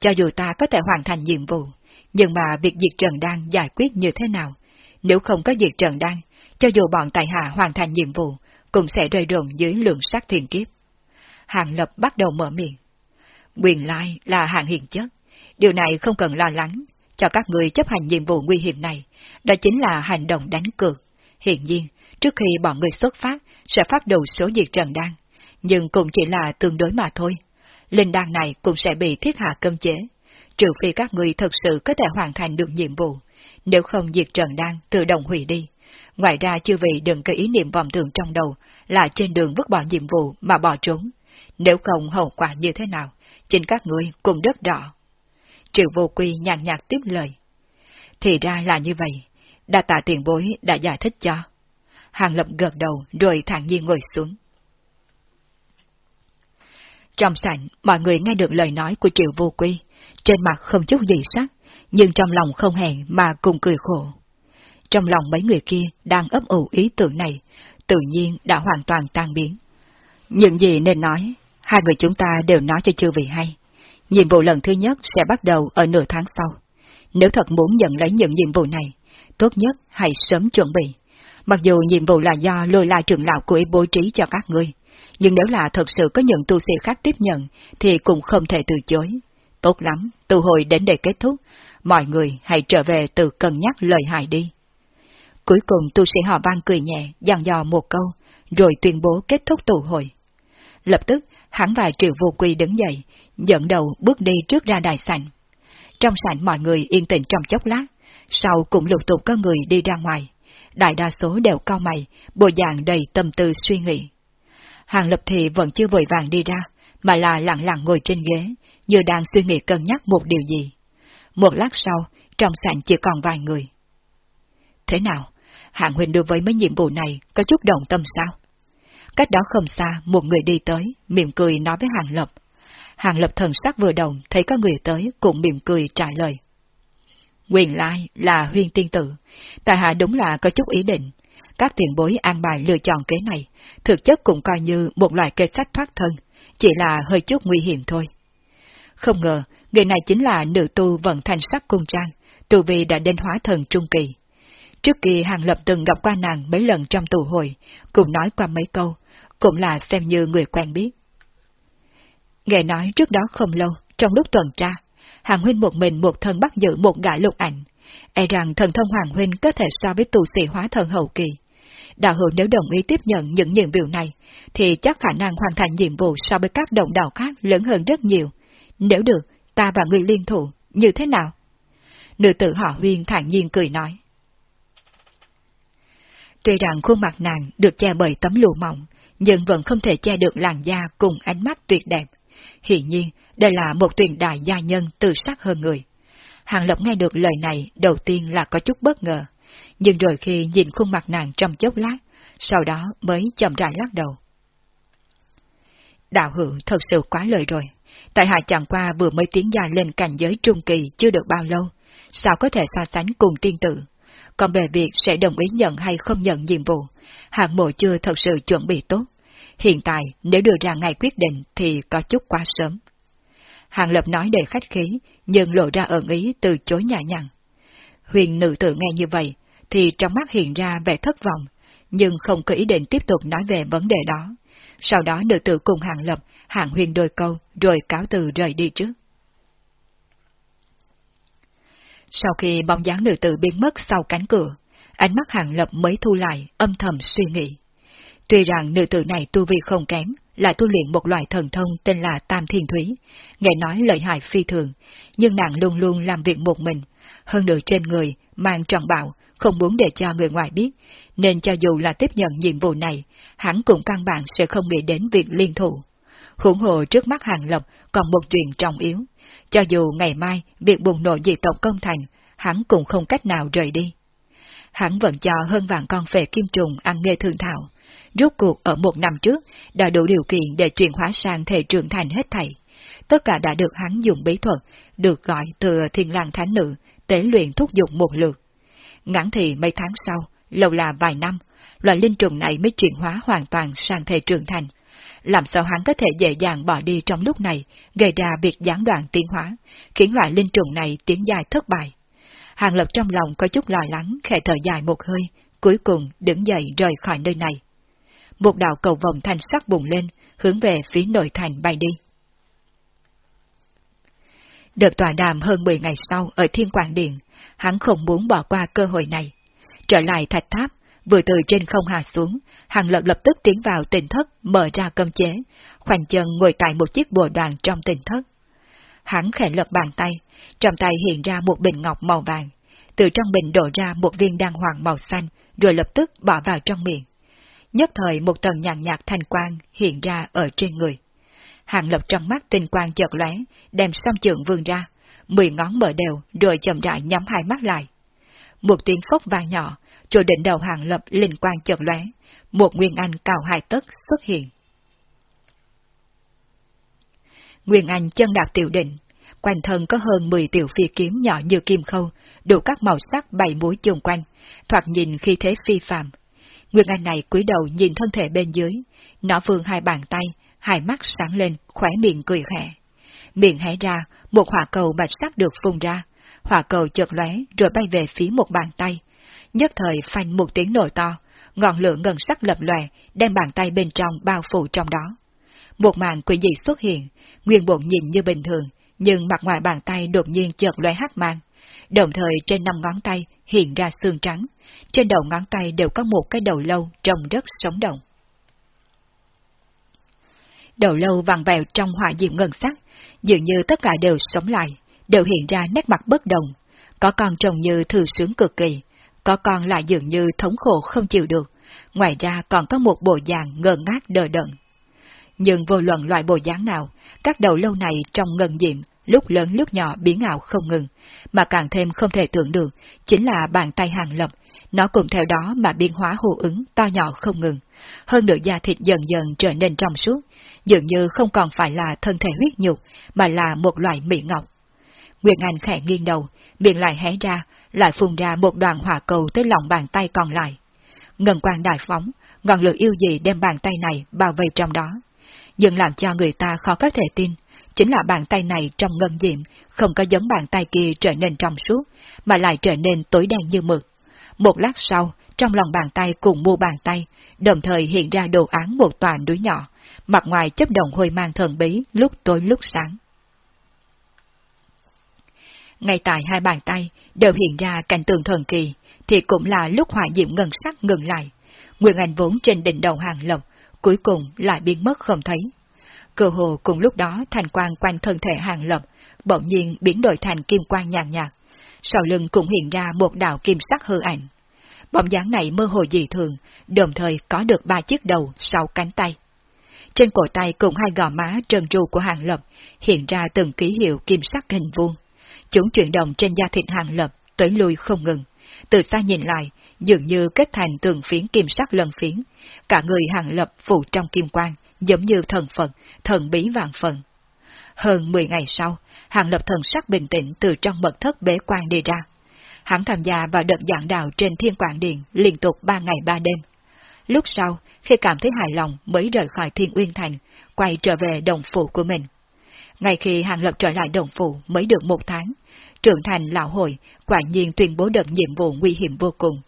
cho dù ta có thể hoàn thành nhiệm vụ, nhưng mà việc diệt Trần Đan giải quyết như thế nào? Nếu không có diệt Trần Đan, cho dù bọn tài hạ hoàn thành nhiệm vụ, cũng sẽ rơi đồn dưới lượng sát thiên kiếp. Hàng Lập bắt đầu mở miệng. Quyền lai là hạng hiền chất. Điều này không cần lo lắng, cho các người chấp hành nhiệm vụ nguy hiểm này, đó chính là hành động đánh cược. Hiện nhiên, trước khi bọn người xuất phát, sẽ phát đầu số diệt trần đan, nhưng cũng chỉ là tương đối mà thôi. Linh đan này cũng sẽ bị thiết hạ cơm chế, trừ phi các người thật sự có thể hoàn thành được nhiệm vụ, nếu không diệt trần đan tự động hủy đi. Ngoài ra chư vị đừng có ý niệm vòng tưởng trong đầu là trên đường vứt bỏ nhiệm vụ mà bỏ trốn. Nếu không hậu quả như thế nào, chính các ngươi cũng rất rõ. Triệu vô quy nhàn nhạt tiếp lời. Thì ra là như vậy, đa tạ tiền bối đã giải thích cho. Hàng Lập gật đầu rồi thản nhiên ngồi xuống. Trong sảnh, mọi người nghe được lời nói của Triệu Vô Quy, trên mặt không chút gì sắc, nhưng trong lòng không hẹn mà cùng cười khổ. Trong lòng mấy người kia đang ấp ủ ý tưởng này, tự nhiên đã hoàn toàn tan biến. Những gì nên nói, hai người chúng ta đều nói cho chư vị hay. Nhiệm vụ lần thứ nhất sẽ bắt đầu ở nửa tháng sau. Nếu thật muốn nhận lấy những nhiệm vụ này, tốt nhất hãy sớm chuẩn bị. Mặc dù nhiệm vụ là do lôi la trưởng lão của ý bố trí cho các ngươi, nhưng nếu là thật sự có những tu sĩ khác tiếp nhận, thì cũng không thể từ chối. Tốt lắm, tu hồi đến để kết thúc, mọi người hãy trở về từ cân nhắc lời hại đi. Cuối cùng tu sĩ họ vang cười nhẹ, dặn dò một câu, rồi tuyên bố kết thúc tụ hội. Lập tức, hắn và triệu vô quy đứng dậy, dẫn đầu bước đi trước ra đài sảnh. Trong sảnh mọi người yên tĩnh trong chốc lát, sau cũng lục tục có người đi ra ngoài. Đại đa số đều cao mày, bộ dạng đầy tâm tư suy nghĩ. Hàng lập thì vẫn chưa vội vàng đi ra, mà là lặng lặng ngồi trên ghế, như đang suy nghĩ cân nhắc một điều gì. Một lát sau, trong sảnh chỉ còn vài người. Thế nào? Hạng huynh đối với mấy nhiệm vụ này có chút đồng tâm sao? Cách đó không xa, một người đi tới, mỉm cười nói với Hàng Lập. Hàng Lập thần sắc vừa đồng, thấy có người tới, cũng mỉm cười trả lời. Quyền lai là huyên tiên tử, tại hạ đúng là có chút ý định. Các tiền bối an bài lựa chọn kế này, thực chất cũng coi như một loại kế sách thoát thân, chỉ là hơi chút nguy hiểm thôi. Không ngờ, người này chính là nữ tu vận thành sắc cung trang, tu vi đã đến hóa thần trung kỳ. Trước kia Hàng Lập từng gặp qua nàng mấy lần trong tù hội, cùng nói qua mấy câu, cũng là xem như người quen biết. Nghe nói trước đó không lâu, trong lúc tuần tra, Hàng Huynh một mình một thân bắt giữ một gã lục ảnh, e rằng thần thông Hoàng Huynh có thể so với tù sĩ hóa thần hậu kỳ. Đạo hữu nếu đồng ý tiếp nhận những nhiệm vụ này, thì chắc khả năng hoàn thành nhiệm vụ so với các đồng đạo khác lớn hơn rất nhiều. Nếu được, ta và người liên thủ, như thế nào? Nữ tử họ huyên thản nhiên cười nói. Tuy rằng khuôn mặt nàng được che bởi tấm lụa mỏng, nhưng vẫn không thể che được làn da cùng ánh mắt tuyệt đẹp. Hiển nhiên, đây là một tuyển đại gia nhân tự sắc hơn người. Hàng Lập nghe được lời này đầu tiên là có chút bất ngờ, nhưng rồi khi nhìn khuôn mặt nàng trong chốc lát, sau đó mới chậm rãi lắc đầu. Đạo hữu thật sự quá lời rồi, tại hạ chẳng qua vừa mới tiến gia lên cảnh giới trung kỳ chưa được bao lâu, sao có thể so sánh cùng tiên tử. Còn về việc sẽ đồng ý nhận hay không nhận nhiệm vụ, hạng mộ chưa thật sự chuẩn bị tốt. Hiện tại, nếu đưa ra ngày quyết định thì có chút quá sớm. Hàng Lập nói đầy khách khí, nhưng lộ ra ẩn ý từ chối nhã nhặn. Huyền nữ tử nghe như vậy, thì trong mắt hiện ra vẻ thất vọng, nhưng không có ý định tiếp tục nói về vấn đề đó. Sau đó nữ tử cùng Hàng Lập, Hàng Huyền đôi câu, rồi cáo từ rời đi trước. Sau khi bóng dáng nữ tử biến mất sau cánh cửa, ánh mắt Hàng Lập mới thu lại, âm thầm suy nghĩ. Tuy rằng nữ tử này tu vi không kém, lại tu luyện một loại thần thông tên là Tam Thiên Thúy, nghe nói lợi hại phi thường, nhưng nàng luôn luôn làm việc một mình, hơn nữa trên người, mang tròn bảo, không muốn để cho người ngoài biết, nên cho dù là tiếp nhận nhiệm vụ này, hắn cũng căn bản sẽ không nghĩ đến việc liên thủ. Hủng hộ trước mắt Hàng Lập còn một chuyện trọng yếu, cho dù ngày mai việc bùng nổ diệt tộc công thành, hắn cũng không cách nào rời đi. Hắn vẫn cho hơn vạn con phệ kim trùng ăn nghề thương thảo, rốt cuộc ở một năm trước đã đủ điều kiện để chuyển hóa sang thể trưởng thành hết thảy. Tất cả đã được hắn dùng bí thuật, được gọi từ thiên lang thánh nữ, tế luyện thúc dụng một lượt. Ngắn thì mấy tháng sau, lâu là vài năm, loại linh trùng này mới chuyển hóa hoàn toàn sang thể trưởng thành. Làm sao hắn có thể dễ dàng bỏ đi trong lúc này, gây ra việc gián đoạn tiến hóa, khiến loại linh trùng này tiến dài thất bại. Hàng Lập trong lòng có chút lo lắng, khẽ thở dài một hơi, cuối cùng đứng dậy rời khỏi nơi này một đạo cầu vòng thanh sắc bùng lên, hướng về phía nội thành bay đi. Được tòa đàm hơn 10 ngày sau ở Thiên Quảng Điện, hắn không muốn bỏ qua cơ hội này. Trở lại thạch tháp, vừa từ trên không hạ xuống, hàng lập lập tức tiến vào tỉnh thất, mở ra cơm chế, khoanh chân ngồi tại một chiếc bồ đoàn trong tỉnh thất. Hắn khẽ lật bàn tay, trong tay hiện ra một bình ngọc màu vàng, từ trong bình đổ ra một viên đan hoàng màu xanh, rồi lập tức bỏ vào trong miệng nhất thời một tầng nhàn nhạt thanh quang hiện ra ở trên người. Hàng lập trong mắt tinh quang chợt lóe, đem song trường vươn ra, mười ngón mở đều rồi chậm rãi nhắm hai mắt lại. Một tiếng phốc vang nhỏ, chỗ đỉnh đầu hàng lập linh quang chợt lóe, một nguyên anh cao hai tấc xuất hiện. Nguyên anh chân đạp tiểu định, quanh thân có hơn 10 tiểu phi kiếm nhỏ như kim khâu, đủ các màu sắc bảy mũi chung quanh, thoạt nhìn khi thế phi phàm, Nguyên Anh này cúi đầu nhìn thân thể bên dưới, nó vươn hai bàn tay, hai mắt sáng lên, khỏe miệng cười khẽ. Miệng hé ra, một hỏa cầu bạch sắc được phun ra, hỏa cầu chợt lóe rồi bay về phía một bàn tay, Nhất thời phanh một tiếng nổ to, ngọn lửa ngân sắc lập lòe, đem bàn tay bên trong bao phủ trong đó. Một màn quỷ dị xuất hiện, nguyên bộn nhìn như bình thường, nhưng mặt ngoài bàn tay đột nhiên chợt lóe hắc mang. Đồng thời trên năm ngón tay hiện ra xương trắng, trên đầu ngón tay đều có một cái đầu lâu trông rất sống động. Đầu lâu vàng vẹo trong hỏa diệm ngân sắc, dường như tất cả đều sống lại, đều hiện ra nét mặt bất đồng. Có con trông như thư sướng cực kỳ, có con lại dường như thống khổ không chịu được, ngoài ra còn có một bộ dạng ngơ ngác đờ đẫn. Nhưng vô luận loại bộ dáng nào, các đầu lâu này trong ngân diệm, lúc lớn lúc nhỏ biến ảo không ngừng, mà càng thêm không thể tưởng được, chính là bàn tay hàng lập, nó cùng theo đó mà biến hóa hô ứng to nhỏ không ngừng. Hơn nữa da thịt dần dần trở nên trong suốt, dường như không còn phải là thân thể huyết nhục, mà là một loại mỹ ngọc. Nguyệt Anh khẽ nghiêng đầu, miệng lại hé ra, lại phun ra một đoàn hỏa cầu tới lòng bàn tay còn lại. Ngân quang đại phóng, ngọn lửa yêu dị đem bàn tay này bao vây trong đó. Nhưng làm cho người ta khó có thể tin, chính là bàn tay này trong ngân diệm, không có giống bàn tay kia trở nên trong suốt, mà lại trở nên tối đen như mực. Một lát sau, trong lòng bàn tay cùng mua bàn tay, đồng thời hiện ra đồ án một tòa núi nhỏ, mặt ngoài chấp động hôi mang thần bí lúc tối lúc sáng. Ngay tại hai bàn tay đều hiện ra cảnh tượng thần kỳ, thì cũng là lúc hỏa diệm ngân sắc ngừng lại. Nguyên Anh vốn trên đỉnh đầu hàng lộc, cuối cùng lại biến mất không thấy. Cơ hồ cùng lúc đó thành quang quanh thân thể hàng lập, bỗng nhiên biến đổi thành kim quang nhàn nhạt. Sau lưng cũng hiện ra một đạo kim sắc hư ảnh. Bóng dáng này mơ hồ dị thường, đồng thời có được ba chiếc đầu sau cánh tay. Trên cổ tay cùng hai gò má trần tru của hàng lập hiện ra từng ký hiệu kim sắc hình vuông. Chúng chuyển động trên da thịt hàng lập, tới lui không ngừng. Từ xa nhìn lại, dường như kết thành tường phiến kim sắc lần phiến. Cả người hàng lập phủ trong kim quang, giống như thần Phật, thần bí vạn phần. Hơn 10 ngày sau, hàng lập thần sắc bình tĩnh từ trong mật thất bế quan đi ra. Hắn tham gia vào đợt giảng đạo trên thiên quảng điện liên tục 3 ngày 3 đêm. Lúc sau, khi cảm thấy hài lòng mới rời khỏi thiên uyên thành, quay trở về đồng phụ của mình. Ngay khi hàng lập trở lại đồng phụ mới được một tháng, trưởng thành lão hội quả nhiên tuyên bố đợt nhiệm vụ nguy hiểm vô cùng,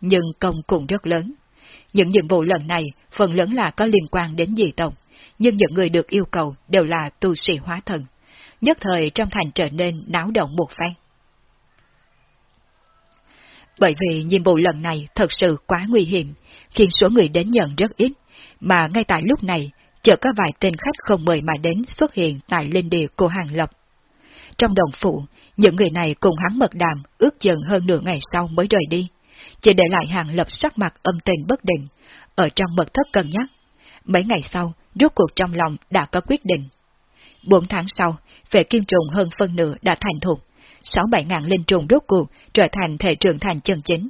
nhưng công cũng rất lớn. Những nhiệm vụ lần này phần lớn là có liên quan đến dị tộc, nhưng những người được yêu cầu đều là tu sĩ hóa thần. Nhất thời trong thành trở nên náo động một phen. Bởi vì nhiệm vụ lần này thật sự quá nguy hiểm, khiến số người đến nhận rất ít, mà ngay tại lúc này, chợt có vài tên khách không mời mà đến xuất hiện tại linh địa của Hàng Lập. Trong đồng phụ, những người này cùng hắn mật đàm ước chừng hơn nửa ngày sau mới rời đi, chỉ để lại Hàng Lập sắc mặt âm tình bất định, ở trong mật thất cân nhắc. Mấy ngày sau, rốt cuộc trong lòng đã có quyết định. Bốn tháng sau, về kim trùng hơn phân nửa đã thành thục, sáu bảy ngàn linh trùng rốt cuộc trở thành thể trưởng thành chân chính.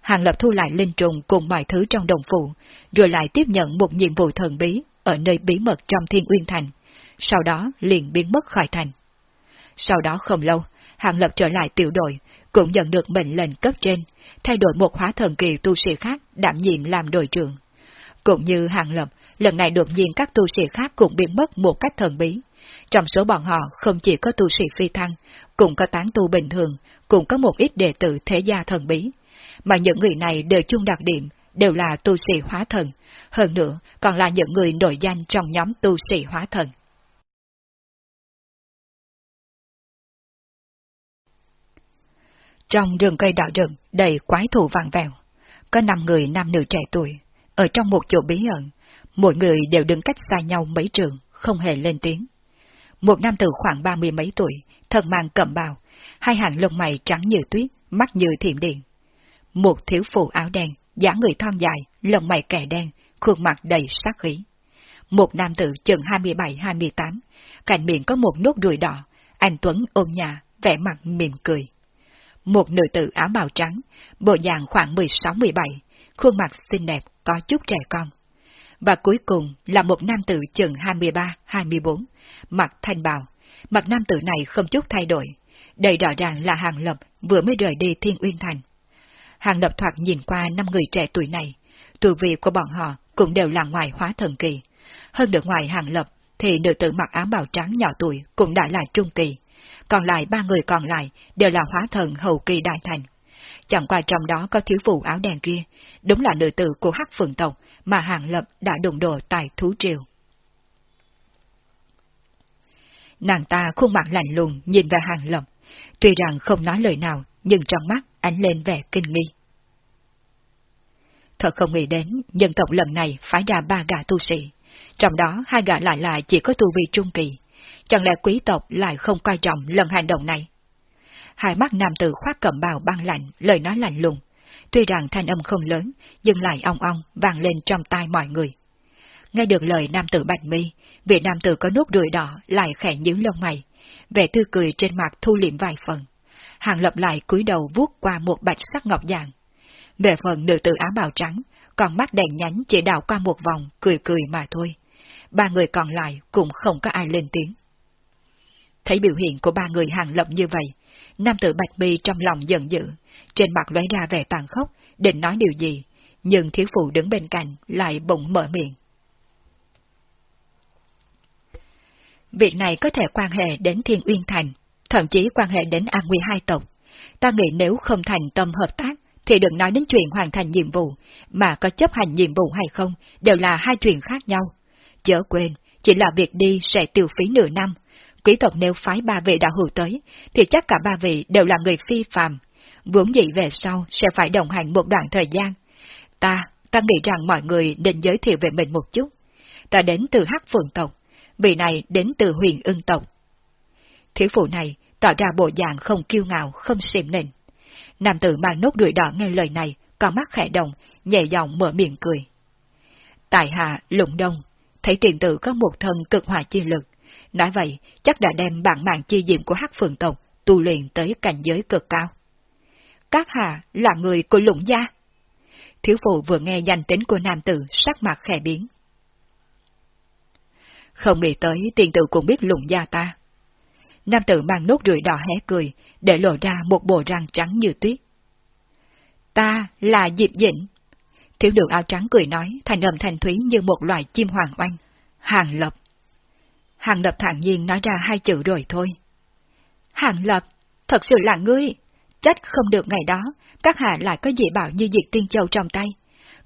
Hàng Lập thu lại linh trùng cùng mọi thứ trong đồng phụ, rồi lại tiếp nhận một nhiệm vụ thần bí ở nơi bí mật trong Thiên Uyên Thành, sau đó liền biến mất khỏi thành. Sau đó không lâu, Hàng Lập trở lại tiểu đội, cũng nhận được mệnh lệnh cấp trên, thay đổi một hóa thần kỳ tu sĩ khác đảm nhiệm làm đội trưởng. Cũng như Hàng Lập, lần này đột nhiên các tu sĩ khác cũng biến mất một cách thần bí. Trong số bọn họ không chỉ có tu sĩ phi thăng, cũng có tán tu bình thường, cũng có một ít đệ tử thế gia thần bí. Mà những người này đều chung đặc điểm, đều là tu sĩ hóa thần, hơn nữa còn là những người nổi danh trong nhóm tu sĩ hóa thần. Trong rừng cây đỏ rừng đầy quái thú vàng vẹo, có năm người nam nữ trẻ tuổi, ở trong một chỗ bí ẩn, mỗi người đều đứng cách xa nhau mấy trường, không hề lên tiếng. Một nam tử khoảng ba mươi mấy tuổi, thân mang cẩm bào, hai hàng lông mày trắng như tuyết, mắt như thiểm điện. Một thiếu phụ áo đen, dáng người thon dài, lông mày kẻ đen, khuôn mặt đầy sát khí. Một nam tử chừng 27-28, cạnh miệng có một nốt ruồi đỏ, anh Tuấn ôm nhà, vẻ mặt mỉm cười. Một nữ tử áo màu trắng, bộ dạng khoảng 16-17, khuôn mặt xinh đẹp, có chút trẻ con. Và cuối cùng là một nam tử chừng 23-24, mặt thanh bào. Mặt nam tử này không chút thay đổi. đầy rõ ràng là Hàng Lập vừa mới rời đi Thiên Uyên Thành. Hàng Lập thoạt nhìn qua năm người trẻ tuổi này, tu vị của bọn họ cũng đều là ngoài hóa thần kỳ. Hơn được ngoài Hàng Lập, thì nữ tử mặc áo bào trắng nhỏ tuổi cũng đã là trung kỳ. Còn lại ba người còn lại đều là hóa thần hậu kỳ đại thành. chẳng qua trong đó có thiếu phụ áo đen kia, đúng là nữ tử của hắc phượng tộc mà Hàng Lập đã đụng độ tại thú triều. Nàng ta khuôn mặt lạnh lùng nhìn về Hàng Lập, tuy rằng không nói lời nào, nhưng trong mắt ánh lên vẻ kinh nghi. Thật không nghĩ đến, nhân tộc lần này phái ra ba gã tu sĩ, trong đó hai gã lại lại chỉ có tu vi trung kỳ. Chẳng lẽ quý tộc lại không coi trọng lần hành động này? Hai mắt nam tử khoác cẩm bào băng lạnh, lời nói lạnh lùng. Tuy rằng thanh âm không lớn, nhưng lại ong ong vang lên trong tai mọi người. Nghe được lời nam tử bạch mi, vị nam tử có nốt ruồi đỏ lại khẽ nhíu lông mày, vẻ tươi cười trên mặt thu liệm vài phần. Hàng lập lại cúi đầu vuốt qua một bạch sắc ngọc dạng. Về phần nữ tử áo bào trắng, còn mắt đèn nhánh chỉ đảo qua một vòng, cười cười mà thôi. Ba người còn lại cũng không có ai lên tiếng. Thấy biểu hiện của ba người hàng lộng như vậy, nam tử bạch mi trong lòng giận dữ, trên mặt lóe ra vẻ tàn khốc, định nói điều gì, nhưng thiếu phụ đứng bên cạnh lại bụng mở miệng. Việc này có thể quan hệ đến Thiên Uyên Thành, thậm chí quan hệ đến An Nguy hai tộc. Ta nghĩ nếu không thành tâm hợp tác, thì đừng nói đến chuyện hoàn thành nhiệm vụ, mà có chấp hành nhiệm vụ hay không, đều là hai chuyện khác nhau. Chớ quên, chỉ là việc đi sẽ tiêu phí nửa năm. Quý tộc nếu phái ba vị đạo hữu tới, thì chắc cả ba vị đều là người phi phàm. vướng gì về sau sẽ phải đồng hành một đoạn thời gian. Ta, ta nghĩ rằng mọi người nên giới thiệu về mình một chút. Ta đến từ Hắc Phượng tộc, vị này đến từ huyền ưng tộc. Thiếu phụ này tỏ ra bộ dạng không kiêu ngạo, không xìm nịnh. Nam tử mang nốt đuổi đỏ nghe lời này, con mắt khẽ động, nhẹ giọng mở miệng cười. Tại hạ lụng đông, thấy tiền tử có một thân cực hỏa chi lực. Nói vậy, chắc đã đem bản mạng chi diệm của hắc phượng tộc tu luyện tới cảnh giới cực cao. Các hạ là người của lũng gia. Thiếu phụ vừa nghe danh tính của nam tử, sắc mặt khẽ biến. Không nghĩ tới tiền tử cũng biết lũng gia ta. Nam tử mang nốt ruồi đỏ hé cười, để lộ ra một bộ răng trắng như tuyết. Ta là Diệp Dĩnh. Thiếu nữ áo trắng cười nói, thành âm thanh thúy như một loài chim hoàng oanh. Hàng lập. Hàng lập thản nhiên nói ra hai chữ rồi thôi. Hàng lập, thật sự là ngươi. Trách không được ngày đó, các hạ lại có dị bảo như diệt tiên châu trong tay.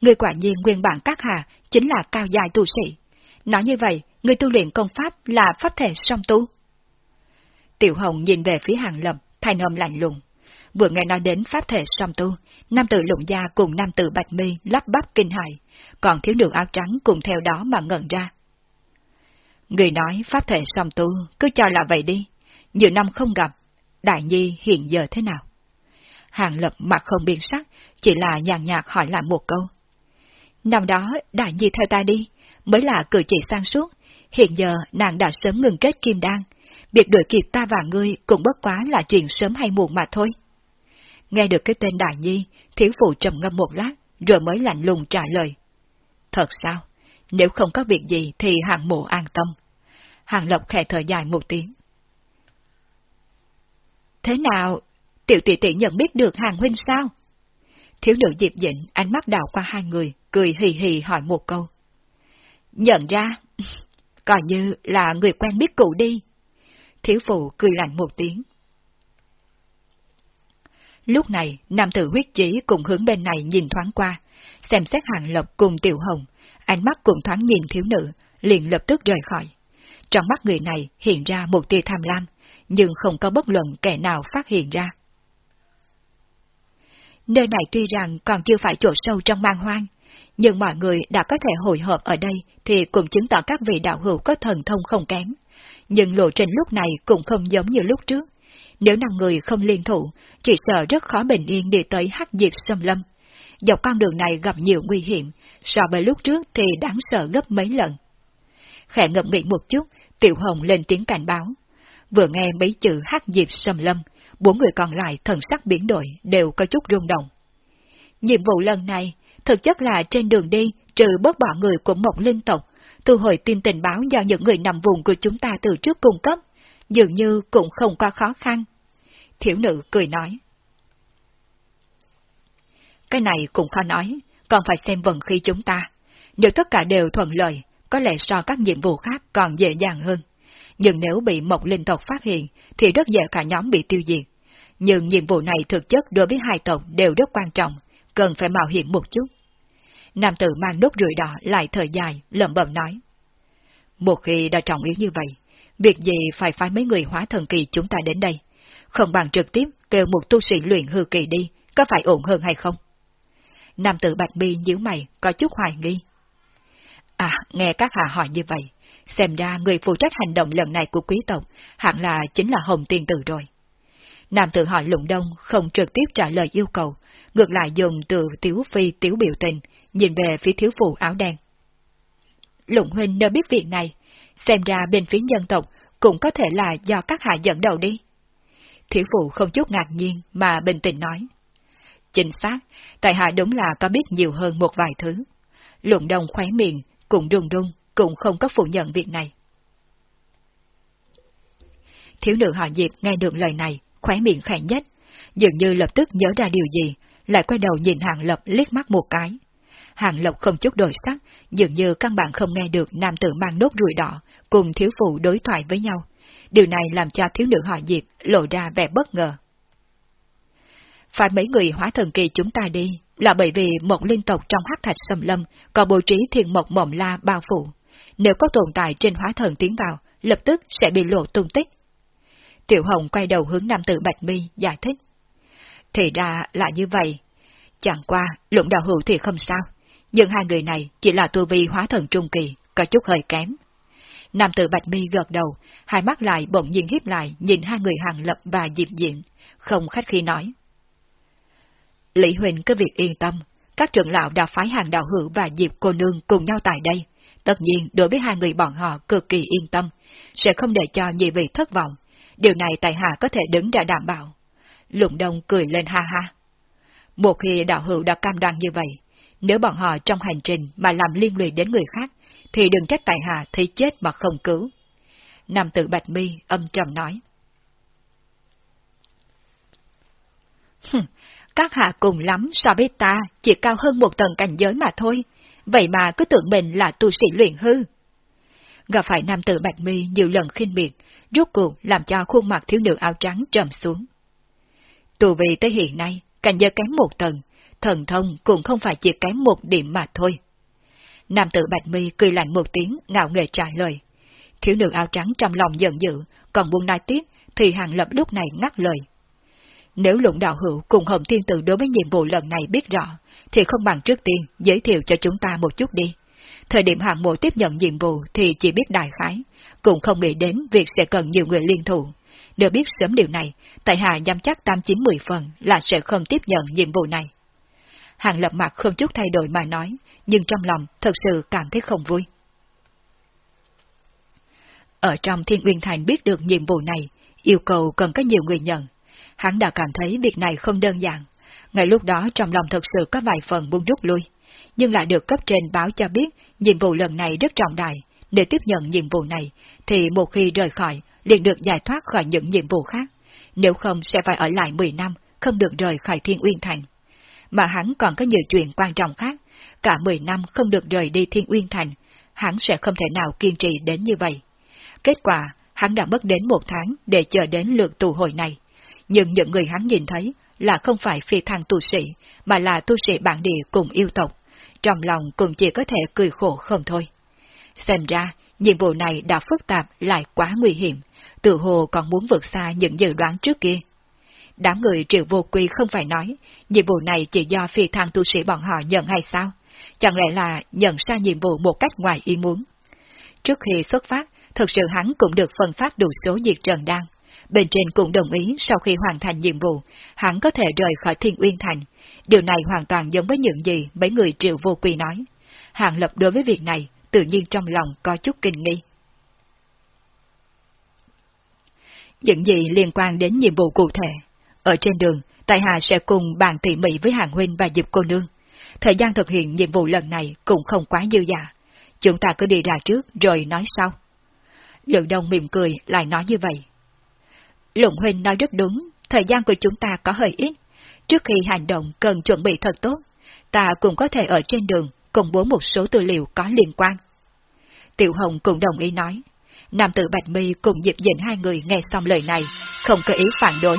Ngươi quả nhiên nguyên bản các hạ chính là cao dài tu sĩ. Nói như vậy, ngươi tu luyện công pháp là pháp thể song tu. Tiểu Hồng nhìn về phía hàng lập, thanh âm lạnh lùng. Vừa nghe nói đến pháp thể song tu, nam tử lụng gia cùng nam tử bạch mi lắp bắp kinh hại, còn thiếu nữ áo trắng cùng theo đó mà ngẩn ra. Người nói pháp thể song tu, cứ cho là vậy đi. Nhiều năm không gặp, đại nhi hiện giờ thế nào? Hàng lập mặt không biên sắc, chỉ là nhàn nhạt hỏi lại một câu. Năm đó, đại nhi theo ta đi, mới là cử chỉ sang suốt, hiện giờ nàng đã sớm ngừng kết kim đan, việc đuổi kịp ta và ngươi cũng bất quá là chuyện sớm hay muộn mà thôi. Nghe được cái tên Đại Nhi, thiếu phụ trầm ngâm một lát, rồi mới lạnh lùng trả lời. Thật sao? Nếu không có việc gì thì hàng mộ an tâm. Hàng Lộc khẽ thở dài một tiếng. Thế nào? Tiểu tỷ tỷ nhận biết được hàng huynh sao? Thiếu nữ Diệp Dĩnh ánh mắt đào qua hai người, cười hì hì hỏi một câu. Nhận ra, coi như là người quen biết cụ đi. Thiếu phụ cười lạnh một tiếng. Lúc này, nam tử huyết chí cùng hướng bên này nhìn thoáng qua, xem xét hàng lộc cùng tiểu hồng, ánh mắt cũng thoáng nhìn thiếu nữ, liền lập tức rời khỏi. Trong mắt người này hiện ra một tia tham lam, nhưng không có bất luận kẻ nào phát hiện ra. Nơi này tuy rằng còn chưa phải chỗ sâu trong mang hoang, nhưng mọi người đã có thể hội hợp ở đây thì cũng chứng tỏ các vị đạo hữu có thần thông không kém nhưng lộ trình lúc này cũng không giống như lúc trước. Nếu năm người không liên thủ, chỉ sợ rất khó bình yên đi tới hắc diệp xâm lâm. Dọc con đường này gặp nhiều nguy hiểm, so với lúc trước thì đáng sợ gấp mấy lần. Khẽ ngậm nghĩ một chút, Tiểu Hồng lên tiếng cảnh báo. Vừa nghe mấy chữ hát diệp sầm lâm, bốn người còn lại thần sắc biến đổi đều có chút rung động. Nhiệm vụ lần này, thực chất là trên đường đi, trừ bớt bỏ người của Mộc linh tộc, thu hồi tin tình báo do những người nằm vùng của chúng ta từ trước cung cấp, dường như cũng không có khó khăn. Thiểu nữ cười nói. Cái này cũng khó nói, còn phải xem vận khí chúng ta. Nếu tất cả đều thuận lợi, có lẽ so các nhiệm vụ khác còn dễ dàng hơn. Nhưng nếu bị một linh tộc phát hiện, thì rất dễ cả nhóm bị tiêu diệt. nhưng nhiệm vụ này thực chất đối với hai tộc đều rất quan trọng, cần phải mạo hiểm một chút. Nam tử mang nốt rưỡi đỏ lại thời dài, lẩm bẩm nói. Một khi đã trọng yếu như vậy, việc gì phải phái mấy người hóa thần kỳ chúng ta đến đây? Không bằng trực tiếp kêu một tu sĩ luyện hư kỳ đi, có phải ổn hơn hay không? Nam tử Bạch Bi nhíu mày, có chút hoài nghi. À, nghe các hạ hỏi như vậy, xem ra người phụ trách hành động lần này của quý tộc hẳn là chính là Hồng Tiên Tử rồi. Nam tử hỏi lụng Đông không trực tiếp trả lời yêu cầu, ngược lại dùng từ tiếu phi tiếu biểu tình, nhìn về phía thiếu phụ áo đen. lụng Huynh nơi biết việc này, xem ra bên phía nhân tộc cũng có thể là do các hạ dẫn đầu đi. Thiếu phụ không chút ngạc nhiên mà bình tĩnh nói. Chính xác, tại hạ đúng là có biết nhiều hơn một vài thứ. Lũng đồng khóe miệng, cũng đùng đung, cũng không có phủ nhận việc này. Thiếu nữ họ Diệp nghe được lời này, khóe miệng khẽ nhất, dường như lập tức nhớ ra điều gì, lại quay đầu nhìn Hàng Lập liếc mắt một cái. Hàng Lập không chút đổi sắc, dường như căn bản không nghe được nam tử mang nốt ruồi đỏ cùng thiếu phụ đối thoại với nhau. Điều này làm cho thiếu nữ họ Diệp lộ ra vẻ bất ngờ. Phải mấy người hóa thần kỳ chúng ta đi, là bởi vì một linh tộc trong hắc thạch sầm lâm có bố trí thiên mộc mộng la bao phủ. Nếu có tồn tại trên hóa thần tiến vào, lập tức sẽ bị lộ tung tích. Tiểu Hồng quay đầu hướng nam tử Bạch Mi giải thích. Thì ra là như vậy. Chẳng qua, lũng đạo hữu thì không sao. Nhưng hai người này chỉ là tu vi hóa thần trung kỳ, có chút hơi kém. Nam tử Bạch Mi gật đầu, hai mắt lại bỗng nhiên hiếp lại nhìn hai người hàng lập và diệp diện, không khách khi nói. Lý Huỳnh cứ việc yên tâm, các trưởng lão đã phái hàng đạo hữu và diệp cô nương cùng nhau tại đây. Tất nhiên đối với hai người bọn họ cực kỳ yên tâm, sẽ không để cho nhị vị thất vọng. Điều này tại hạ có thể đứng ra đảm bảo. Lụng đông cười lên ha ha. Một khi đạo hữu đã cam đoan như vậy, nếu bọn họ trong hành trình mà làm liên lụy đến người khác, thì đừng trách tại hạ thấy chết mà không cứu. Nam tử Bạch Mi âm trầm nói các hạ cùng lắm so với ta chỉ cao hơn một tầng cảnh giới mà thôi, vậy mà cứ tưởng mình là tu sĩ luyện hư. Gặp phải nam tử Bạch Mi nhiều lần khinh miệt, rốt cuộc làm cho khuôn mặt thiếu nữ áo trắng trầm xuống. Tù vị tới hiện nay, cảnh giới kém một tầng, thần thông cũng không phải chỉ kém một điểm mà thôi. Nam tử Bạch Mi cười lạnh một tiếng, ngạo nghề trả lời. Thiếu nữ áo trắng trong lòng giận dữ, còn buông nói tiếp, thì hàng lập lúc này ngắt lời. Nếu lũng đạo hữu cùng Hồng Thiên Tử đối với nhiệm vụ lần này biết rõ, thì không bằng trước tiên giới thiệu cho chúng ta một chút đi. Thời điểm hạng mộ tiếp nhận nhiệm vụ thì chỉ biết đại khái, cũng không nghĩ đến việc sẽ cần nhiều người liên thủ. Nếu biết sớm điều này, tại hạ nhắm chắc 8-9-10 phần là sẽ không tiếp nhận nhiệm vụ này. Hàng lập mặt không chút thay đổi mà nói, nhưng trong lòng thật sự cảm thấy không vui. Ở trong Thiên Uyên Thành biết được nhiệm vụ này, yêu cầu cần có nhiều người nhận. Hắn đã cảm thấy việc này không đơn giản. Ngay lúc đó trong lòng thật sự có vài phần buông rút lui, nhưng lại được cấp trên báo cho biết nhiệm vụ lần này rất trọng đại. Để tiếp nhận nhiệm vụ này, thì một khi rời khỏi, liền được giải thoát khỏi những nhiệm vụ khác. Nếu không sẽ phải ở lại 10 năm, không được rời khỏi Thiên Uyên Thành mà hắn còn có nhiều chuyện quan trọng khác, cả 10 năm không được rời đi Thiên Uyên Thành, hắn sẽ không thể nào kiên trì đến như vậy. Kết quả, hắn đã mất đến một tháng để chờ đến lượt tù hồi này. Nhưng những người hắn nhìn thấy là không phải phi thăng tu sĩ, mà là tu sĩ bản địa cùng yêu tộc. Trong lòng cũng chỉ có thể cười khổ không thôi. Xem ra, nhiệm vụ này đã phức tạp lại quá nguy hiểm, tự hồ còn muốn vượt xa những dự đoán trước kia. Đám người triệu vô quy không phải nói, nhiệm vụ này chỉ do phi thăng tu sĩ bọn họ nhận hay sao? Chẳng lẽ là nhận ra nhiệm vụ một cách ngoài ý muốn? Trước khi xuất phát, thực sự hắn cũng được phân phát đủ số diệt trần đan. Bên trên cũng đồng ý sau khi hoàn thành nhiệm vụ, hắn có thể rời khỏi Thiên Uyên Thành. Điều này hoàn toàn giống với những gì mấy người triệu vô quy nói. Hàng lập đối với việc này, tự nhiên trong lòng có chút kinh nghi. Những gì liên quan đến nhiệm vụ cụ thể, ở trên đường, Tài Hà sẽ cùng bàn tỉ mỉ với Hàng Huynh và Diệp cô nương. Thời gian thực hiện nhiệm vụ lần này cũng không quá dư dả. Chúng ta cứ đi ra trước rồi nói sau. Lượng đông mỉm cười lại nói như vậy. Lụng Huynh nói rất đúng, thời gian của chúng ta có hơi ít. Trước khi hành động cần chuẩn bị thật tốt. Ta cũng có thể ở trên đường công bố một số tư liệu có liên quan. Tiểu Hồng cũng đồng ý nói. Nam tử Bạch Mi cùng Diệp Dĩnh hai người nghe xong lời này, không có ý phản đối,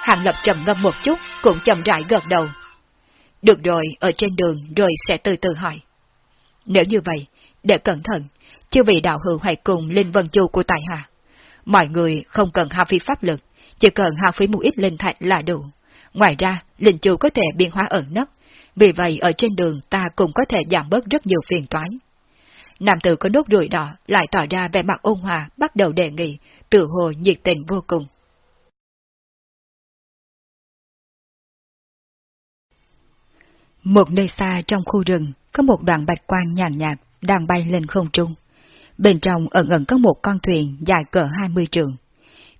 Hàng Lập trầm ngâm một chút, cũng chậm rãi gật đầu. Được rồi, ở trên đường rồi sẽ từ từ hỏi. Nếu như vậy, để cẩn thận, chưa vị đạo hữu hãy cùng Linh Vân Chu của Tài Hạ. Mọi người không cần hao phí pháp lực, chỉ cần hao phí một ít linh thạch là đủ. Ngoài ra, Linh Chu có thể biến hóa ẩn nấp, vì vậy ở trên đường ta cũng có thể giảm bớt rất nhiều phiền toái. Nam tử có đốt rùi đỏ lại tỏ ra vẻ mặt ôn hòa bắt đầu đề nghị, tự hồ nhiệt tình vô cùng. Một nơi xa trong khu rừng, có một đoàn bạch quang nhàn nhạt đang bay lên không trung. Bên trong ẩn ẩn có một con thuyền dài cỡ 20 trường.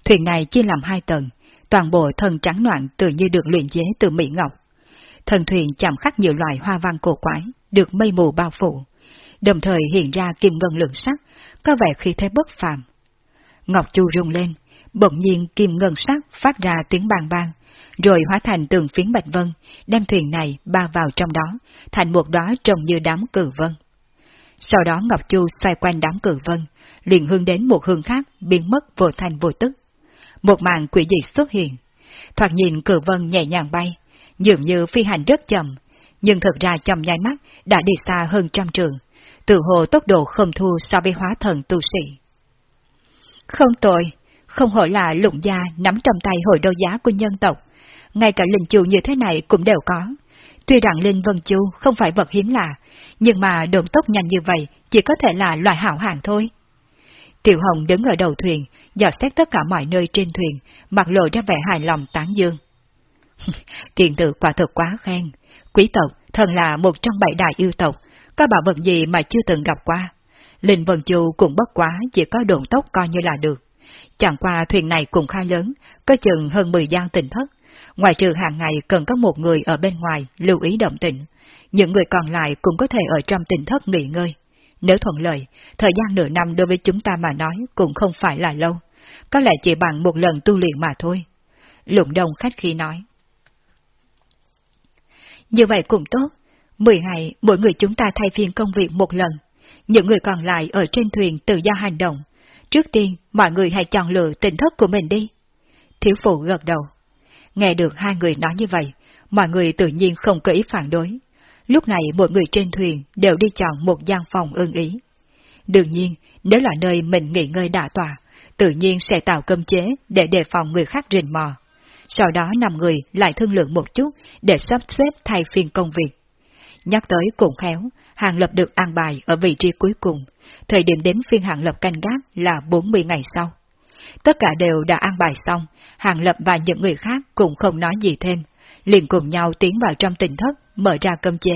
Thuyền này chia làm hai tầng, toàn bộ thân trắng noạn tự như được luyện chế từ Mỹ Ngọc. Thần thuyền chạm khắc nhiều loại hoa văn cổ quái, được mây mù bao phủ, đồng thời hiện ra kim ngân lượng sắc, có vẻ khí thế bất phàm. Ngọc Chu rung lên, bỗng nhiên kim ngân sắc phát ra tiếng bang bang, rồi hóa thành từng phiến bạch vân, đem thuyền này ba vào trong đó, thành một đó trông như đám cử vân. Sau đó Ngọc Chu xoay quanh đám cử vân, liền hướng đến một hướng khác biến mất vô thành vô tức. Một màn quỷ dị xuất hiện. Thoạt nhìn cử vân nhẹ nhàng bay, dường như phi hành rất chậm, nhưng thực ra chậm nháy mắt đã đi xa hơn trăm trường, tự hồ tốc độ không thua so với hóa thần tu sĩ. Không tội, không hổ là lụng gia nắm trong tay hội đô giá của nhân tộc, ngay cả linh chu như thế này cũng đều có. Tuy rằng linh vân chu không phải vật hiếm lạ, nhưng mà độn tốc nhanh như vậy chỉ có thể là loại hảo hạng thôi. Tiểu Hồng đứng ở đầu thuyền, dò xét tất cả mọi nơi trên thuyền, mặt lộ ra vẻ hài lòng tán dương. Tiền tử quả thực quá khen, quý tộc thần là một trong bảy đại yêu tộc, có bảo vật gì mà chưa từng gặp qua. Linh Vân Chu cũng bất quá chỉ có đồn tốc coi như là được. Chẳng qua thuyền này cũng khá lớn, có chừng hơn 10 gian tỉnh thất. Ngoài trừ hàng ngày cần có một người ở bên ngoài lưu ý động tĩnh, những người còn lại cũng có thể ở trong tỉnh thất nghỉ ngơi. Nếu thuận lợi, thời gian nửa năm đối với chúng ta mà nói cũng không phải là lâu, có lẽ chỉ bằng một lần tu luyện mà thôi. Lụng đông khách khi nói. Như vậy cũng tốt, mười ngày mỗi người chúng ta thay phiên công việc một lần, những người còn lại ở trên thuyền tự do hành động. Trước tiên, mọi người hãy chọn lựa tình thất của mình đi. Thiếu phụ gật đầu. Nghe được hai người nói như vậy, mọi người tự nhiên không có ý phản đối. Lúc này mọi người trên thuyền đều đi chọn một gian phòng ưng ý. Đương nhiên, nếu là nơi mình nghỉ ngơi đã tòa, tự nhiên sẽ tạo cơm chế để đề phòng người khác rình mò. Sau đó năm người lại thương lượng một chút để sắp xếp thay phiên công việc. Nhắc tới cũng khéo, Hàng Lập được an bài ở vị trí cuối cùng, thời điểm đến phiên Hàng Lập canh gác là 40 ngày sau. Tất cả đều đã an bài xong, Hàng Lập và những người khác cũng không nói gì thêm, liền cùng nhau tiến vào trong tỉnh thất, mở ra cơm chế.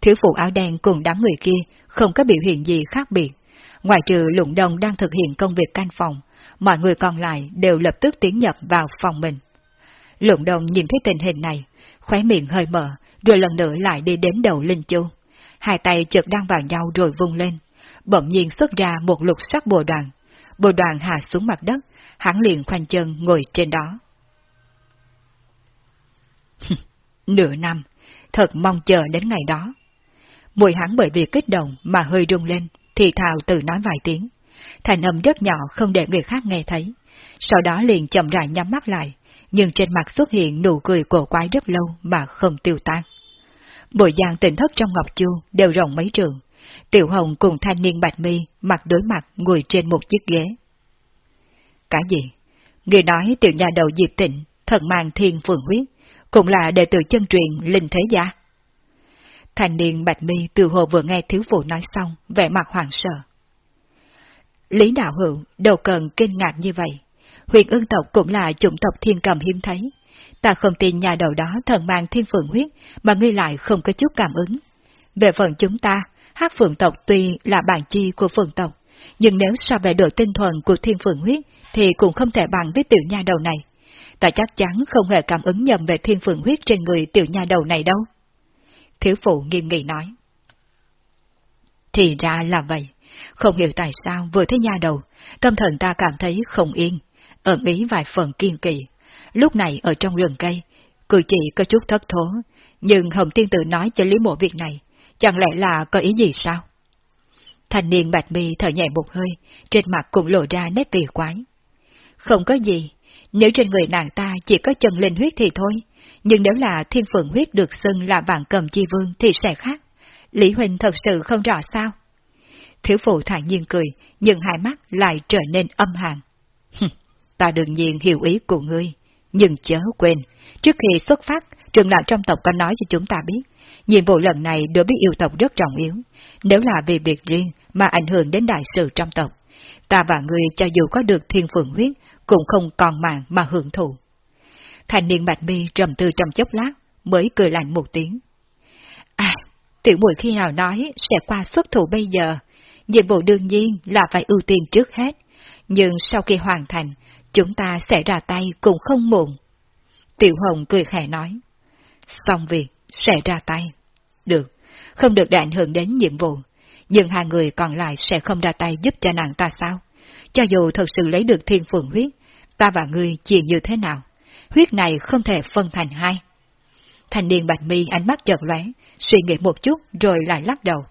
Thiếu phụ áo đen cùng đám người kia không có biểu hiện gì khác biệt. Ngoài trừ lụng đồng đang thực hiện công việc canh phòng, mọi người còn lại đều lập tức tiến nhập vào phòng mình. Lụng đồng nhìn thấy tình hình này, khóe miệng hơi mở, rồi lần nữa lại đi đến đầu Linh Chu. Hai tay chợt đang vào nhau rồi vung lên, bỗng nhiên xuất ra một lục sắc bồ đoàn. Bồ đoàn hạ xuống mặt đất, hắn liền khoanh chân ngồi trên đó. Nửa năm, thật mong chờ đến ngày đó. Mùi hắn bởi vì kích động mà hơi rung lên, thì thào tự nói vài tiếng. Thành âm rất nhỏ không để người khác nghe thấy. Sau đó liền chậm rãi nhắm mắt lại, nhưng trên mặt xuất hiện nụ cười cổ quái rất lâu mà không tiêu tan. Bội giang tỉnh thất trong ngọc chu đều rộng mấy trường. Tiểu Hồng cùng thanh niên bạch mi mặt đối mặt ngồi trên một chiếc ghế. cả gì? Người nói tiểu nhà đầu Diệp Tịnh, thật mang thiên phường huyết, cũng là đệ tử chân truyền linh thế gia. thành niên bạch mi từ hồ vừa nghe thiếu phụ nói xong, vẻ mặt hoảng sợ. Lý đạo hữu đâu cần kinh ngạc như vậy. Huyền ương tộc cũng là chủng tộc thiên cầm hiếm thấy. Ta không tin nhà đầu đó thần mang thiên phượng huyết, mà ngươi lại không có chút cảm ứng. Về phần chúng ta, hát phượng tộc tuy là bản chi của phượng tộc, nhưng nếu so về độ tinh thuần của thiên phượng huyết, thì cũng không thể bằng với tiểu nha đầu này. Ta chắc chắn không hề cảm ứng nhầm về thiên phượng huyết trên người tiểu nha đầu này đâu. Thiếu phụ nghiêm nghị nói. Thì ra là vậy. Không hiểu tại sao vừa thấy nha đầu, tâm thần ta cảm thấy không yên, ẩn ý vài phần kiên kỳ. Lúc này ở trong rừng cây, cử chỉ có chút thất thố, nhưng Hồng Tiên Tử nói cho Lý Mộ việc này, chẳng lẽ là có ý gì sao? Thành niên bạch mi thở nhẹ một hơi, trên mặt cũng lộ ra nét kỳ quái. Không có gì, nếu trên người nàng ta chỉ có chân linh huyết thì thôi, nhưng nếu là thiên phượng huyết được xưng là vạn cầm chi vương thì sẽ khác. Lý huỳnh thật sự không rõ sao? Thiếu phụ thản nhiên cười, nhưng hai mắt lại trở nên âm hàn. ta đương nhiên hiểu ý của ngươi, nhưng chớ quên, trước khi xuất phát, trường lão trong tộc có nói cho chúng ta biết, nhiệm vụ lần này đối với yêu tộc rất trọng yếu, nếu là vì việc riêng mà ảnh hưởng đến đại sự trong tộc. Ta và ngươi cho dù có được thiên phượng huyết, cũng không còn mạng mà hưởng thụ. Thành niên bạch mi trầm tư trong chốc lát, mới cười lạnh một tiếng. À, tiểu mùi khi nào nói sẽ qua xuất thủ bây giờ, nhiệm vụ đương nhiên là phải ưu tiên trước hết, nhưng sau khi hoàn thành, chúng ta sẽ ra tay cũng không muộn. Tiểu Hồng cười khẽ nói. Xong việc, sẽ ra tay. Được, không được để ảnh hưởng đến nhiệm vụ, nhưng hai người còn lại sẽ không ra tay giúp cho nàng ta sao? Cho dù thật sự lấy được thiên phượng huyết, ta và ngươi chìm như thế nào? Huyết này không thể phân thành hai. Thành niên bạch mi ánh mắt chợt lóe, suy nghĩ một chút rồi lại lắc đầu.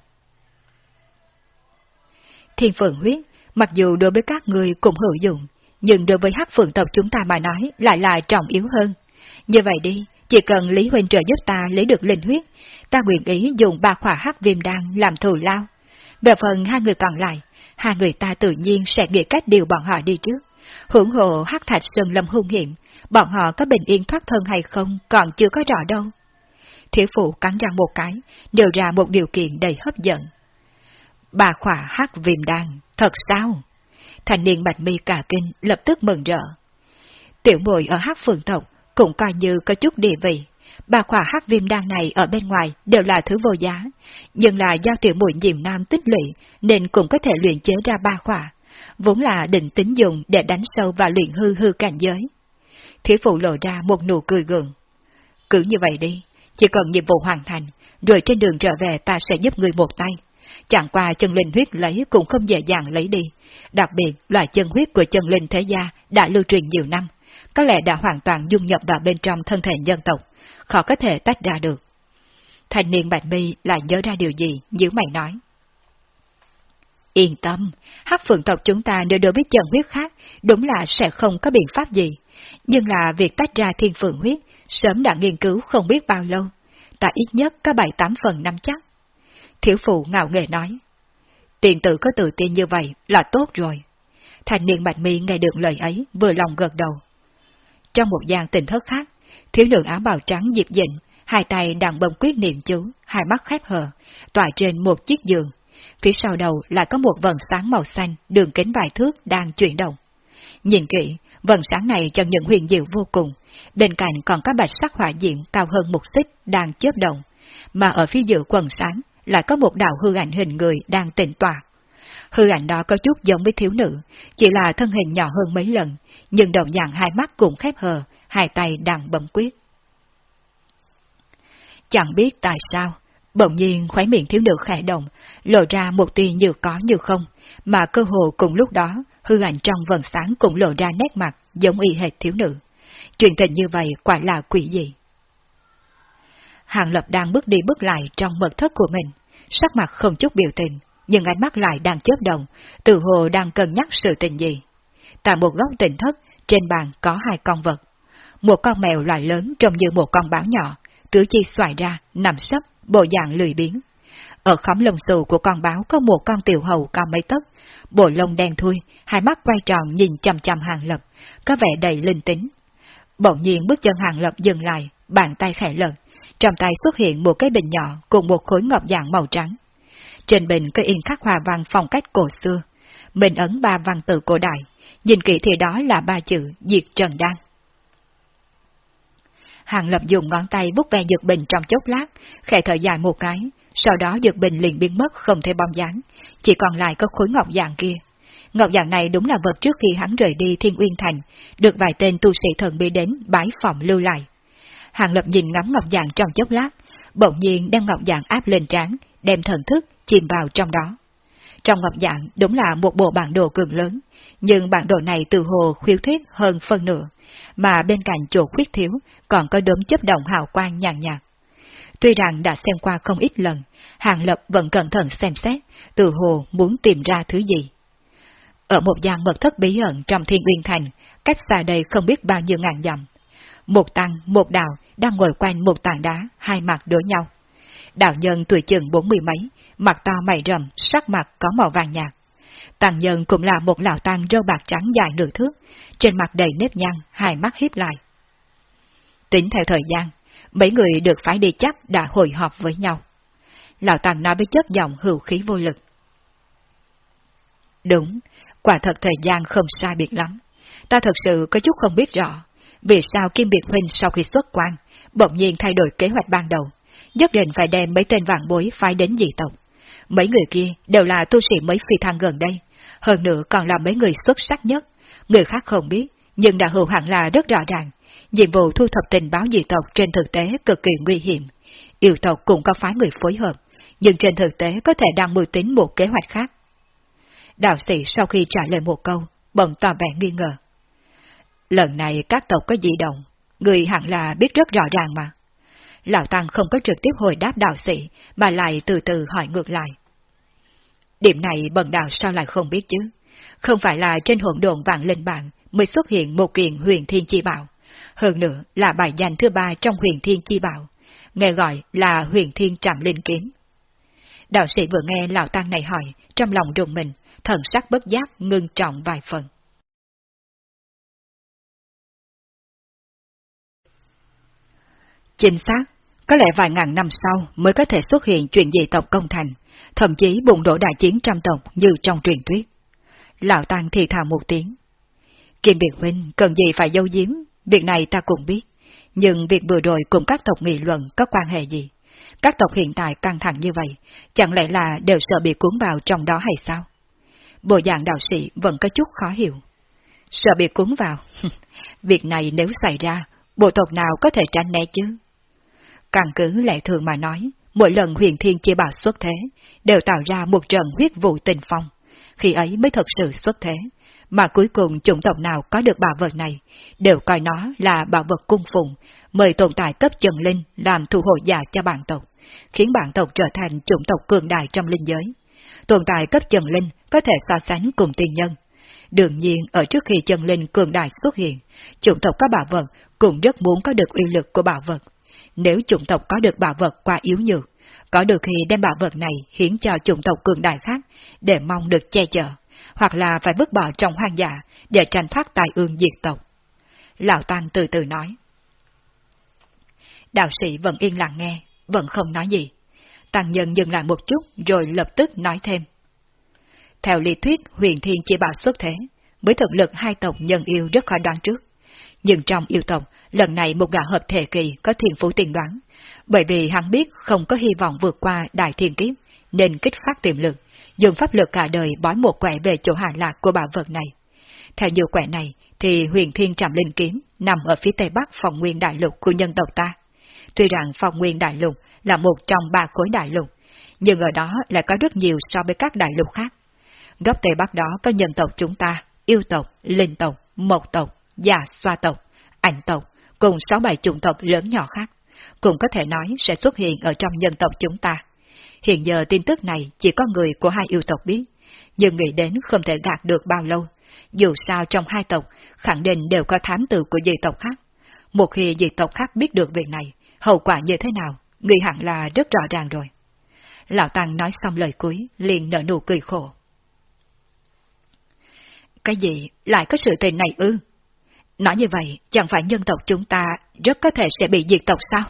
Thiên phượng huyết, mặc dù đối với các người cũng hữu dụng, nhưng đối với hắc phượng tộc chúng ta mà nói lại là trọng yếu hơn. Như vậy đi, chỉ cần Lý Huynh trợ giúp ta lấy được linh huyết, ta nguyện ý dùng ba khỏa hắc viêm đan làm thù lao. Về phần hai người còn lại, hai người ta tự nhiên sẽ nghĩ cách điều bọn họ đi trước. Hưởng hộ hắc thạch sơn lâm hung hiểm, bọn họ có bình yên thoát thân hay không còn chưa có rõ đâu. Thiếu phụ cắn răng một cái, đều ra một điều kiện đầy hấp dẫn. Bà khỏa hắc viêm đan, thật sao? Thành niên bạch mi cả kinh lập tức mừng rỡ. Tiểu muội ở hắc phường tộc cũng coi như có chút địa vị. Bà khỏa hắc viêm đan này ở bên ngoài đều là thứ vô giá, nhưng là do tiểu muội nhiều nam tích lũy nên cũng có thể luyện chế ra ba khỏa, vốn là định tính dùng để đánh sâu và luyện hư hư cảnh giới. Thiếu phụ lộ ra một nụ cười gượng. Cứ như vậy đi, chỉ cần nhiệm vụ hoàn thành, rồi trên đường trở về ta sẽ giúp người một tay. Chẳng qua chân linh huyết lấy cũng không dễ dàng lấy đi. Đặc biệt, loại chân huyết của chân linh thế gia đã lưu truyền nhiều năm, có lẽ đã hoàn toàn dung nhập vào bên trong thân thể dân tộc, khó có thể tách ra được. Thành niên Bạch Mi lại nhớ ra điều gì, như mày nói. Yên tâm, hắc phượng tộc chúng ta nếu đối biết chân huyết khác, đúng là sẽ không có biện pháp gì. Nhưng là việc tách ra thiên phượng huyết, sớm đã nghiên cứu không biết bao lâu. Ta ít nhất có bảy tám phần năm chắc. Thiếu phụ ngạo nghề nói. Tiền tử có tự tin như vậy là tốt rồi. Thành niên bạch mi nghe được lời ấy, vừa lòng gật đầu. Trong một gian tình thất khác, thiếu nữ áo bào trắng dịp dịnh, hai tay đang bông quyết niệm chú, hai mắt khép hờ, tỏa trên một chiếc giường. Phía sau đầu lại có một vần sáng màu xanh, đường kính vài thước đang chuyển động. Nhìn kỹ, vần sáng này chân những huyền diệu vô cùng, bên cạnh còn có bạch sắc hỏa diệm cao hơn một xích đang chớp động, mà ở phía giữa quần sáng lại có một đạo hư ảnh hình người đang tịnh tỏa. Hư ảnh đó có chút giống với thiếu nữ, chỉ là thân hình nhỏ hơn mấy lần, nhưng động dạng hai mắt cũng khép hờ, hai tay đang bấm quyết. Chẳng biết tại sao, bỗng nhiên khóe miệng thiếu nữ khẽ động, lộ ra một tia như có như không, mà cơ hồ cùng lúc đó, hư ảnh trong vần sáng cũng lộ ra nét mặt giống y hệt thiếu nữ. Chuyện tình như vậy quả là quỷ gì? Hàng Lập đang bước đi bước lại trong mật thất của mình, sắc mặt không chút biểu tình, nhưng ánh mắt lại đang chớp động, từ hồ đang cân nhắc sự tình gì. Tại một góc tỉnh thất, trên bàn có hai con vật. Một con mèo loại lớn trông như một con báo nhỏ, tứ chi xoài ra, nằm sấp, bộ dạng lười biếng. Ở khóm lông xù của con báo có một con tiểu hầu cao mấy tấc, bộ lông đen thui, hai mắt quay tròn nhìn chăm chăm hàng lập, có vẻ đầy linh tính. Bỗng nhiên bước chân hàng lập dừng lại, bàn tay khẽ lật, trong tay xuất hiện một cái bình nhỏ cùng một khối ngọc dạng màu trắng. Trên bình có in khắc hòa văn phong cách cổ xưa, mình ấn ba văn tự cổ đại, nhìn kỹ thì đó là ba chữ Diệt Trần Đan. Hàng Lập dùng ngón tay bút ve dược bình trong chốc lát, khẽ thở dài một cái, sau đó dược bình liền biến mất không thể bom dáng, chỉ còn lại có khối ngọc dạng kia. Ngọc dạng này đúng là vật trước khi hắn rời đi Thiên Uyên Thành, được vài tên tu sĩ thần bí đến bái phòng lưu lại. Hàng Lập nhìn ngắm ngọc dạng trong chốc lát, bỗng nhiên đem ngọc dạng áp lên trán, đem thần thức chìm vào trong đó. Trong ngọc dạng đúng là một bộ bản đồ cường lớn, nhưng bản đồ này từ hồ khuyết thuyết hơn phân nửa, mà bên cạnh chỗ khuyết thiếu còn có đốm chấp động hào quang nhàn nhạt. Tuy rằng đã xem qua không ít lần, Hàng Lập vẫn cẩn thận xem xét, từ hồ muốn tìm ra thứ gì. ở một gian mật thất bí ẩn trong thiên uyên thành, cách xa đây không biết bao nhiêu ngàn dặm. Một tăng, một đạo đang ngồi quanh một tảng đá, hai mặt đối nhau. Đạo nhân tuổi chừng bốn mươi mấy, mặt to mày rầm, sắc mặt có màu vàng nhạt tàn nhân cũng là một lão tăng râu bạc trắng dài nửa thước, trên mặt đầy nếp nhăn, hai mắt hiếp lại. Tính theo thời gian, mấy người được phái đi chắc đã hội họp với nhau. Lão tăng nói với chất giọng hữu khí vô lực. Đúng, quả thật thời gian không sai biệt lắm. Ta thật sự có chút không biết rõ, vì sao Kim Biệt Huynh sau khi xuất quan, bỗng nhiên thay đổi kế hoạch ban đầu, nhất định phải đem mấy tên vạn bối phái đến dị tộc. Mấy người kia đều là tu sĩ mấy phi thăng gần đây, hơn nữa còn là mấy người xuất sắc nhất. Người khác không biết, nhưng đã hữu hẳn là rất rõ ràng. Nhiệm vụ thu thập tình báo dị tộc trên thực tế cực kỳ nguy hiểm. Yêu tộc cũng có phái người phối hợp, nhưng trên thực tế có thể đang mưu tính một kế hoạch khác. Đạo sĩ sau khi trả lời một câu, bỗng tỏ vẻ nghi ngờ. Lần này các tộc có dị động, người hẳn là biết rất rõ ràng mà. Lão Tăng không có trực tiếp hồi đáp đạo sĩ, mà lại từ từ hỏi ngược lại. Điểm này bần đạo sao lại không biết chứ? Không phải là trên hỗn độn vạn linh bản mới xuất hiện một kiện huyền thiên chi bảo. Hơn nữa là bài danh thứ ba trong huyền thiên chi bảo, nghe gọi là huyền thiên trạm linh kiếm. Đạo sĩ vừa nghe lão tăng này hỏi, trong lòng rùng mình, thần sắc bất giác ngưng trọng vài phần. Chính xác, có lẽ vài ngàn năm sau mới có thể xuất hiện chuyện dị tộc công thành, thậm chí bùng đổ đại chiến trăm tộc như trong truyền thuyết. Lão Tăng thì thào một tiếng. Kim Biệt Huynh cần gì phải dâu diếm, việc này ta cũng biết, nhưng việc vừa rồi cùng các tộc nghị luận có quan hệ gì? Các tộc hiện tại căng thẳng như vậy, chẳng lẽ là đều sợ bị cuốn vào trong đó hay sao? Bộ dạng đạo sĩ vẫn có chút khó hiểu. Sợ bị cuốn vào? việc này nếu xảy ra, bộ tộc nào có thể tránh né chứ? Càng cứ lệ thường mà nói, mỗi lần huyền thiên chia bảo xuất thế, đều tạo ra một trận huyết vụ tình phong. Khi ấy mới thật sự xuất thế, mà cuối cùng chủng tộc nào có được bảo vật này, đều coi nó là bảo vật cung phụng, mời tồn tại cấp trần linh làm thu hộ giả cho bản tộc, khiến bản tộc trở thành chủng tộc cường đại trong linh giới. Tồn tại cấp trần linh có thể so sánh cùng tiên nhân. Đương nhiên, ở trước khi chân linh cường đại xuất hiện, chủng tộc có bảo vật cũng rất muốn có được uy lực của bảo vật. Nếu chủng tộc có được bảo vật qua yếu nhược, có được khi đem bảo vật này hiến cho chủng tộc cường đại khác để mong được che chở, hoặc là phải vứt bỏ trong hoang dã để tranh thoát tài ương diệt tộc. Lão Tăng từ từ nói. Đạo sĩ vẫn yên lặng nghe, vẫn không nói gì. Tăng nhân dừng lại một chút rồi lập tức nói thêm. Theo lý thuyết huyền thiên chỉ bảo xuất thế, với thực lực hai tộc nhân yêu rất khó đoán trước. Nhưng trong yêu tộc, lần này một gã hợp thể kỳ có thiên phú tiền đoán, bởi vì hắn biết không có hy vọng vượt qua đại thiên kiếp, nên kích phát tiềm lực, dùng pháp lực cả đời bói một quẻ về chỗ hạ lạc của bảo vật này. Theo nhiều quẻ này, thì huyền thiên trạm linh kiếm nằm ở phía tây bắc phòng nguyên đại lục của nhân tộc ta. Tuy rằng phòng nguyên đại lục là một trong ba khối đại lục, nhưng ở đó lại có rất nhiều so với các đại lục khác. Góc tây bắc đó có nhân tộc chúng ta, yêu tộc, linh tộc, mộc tộc, già xoa tộc, ảnh tộc, cùng sáu bảy chủng tộc lớn nhỏ khác, cũng có thể nói sẽ xuất hiện ở trong nhân tộc chúng ta. Hiện giờ tin tức này chỉ có người của hai yêu tộc biết, nhưng nghĩ đến không thể gạt được bao lâu. Dù sao trong hai tộc, khẳng định đều có thám tử của dị tộc khác. Một khi dị tộc khác biết được việc này, hậu quả như thế nào, người hẳn là rất rõ ràng rồi. Lão Tăng nói xong lời cuối, liền nở nụ cười khổ. Cái gì, lại có sự tình này ư? Nói như vậy, chẳng phải nhân tộc chúng ta rất có thể sẽ bị diệt tộc sao?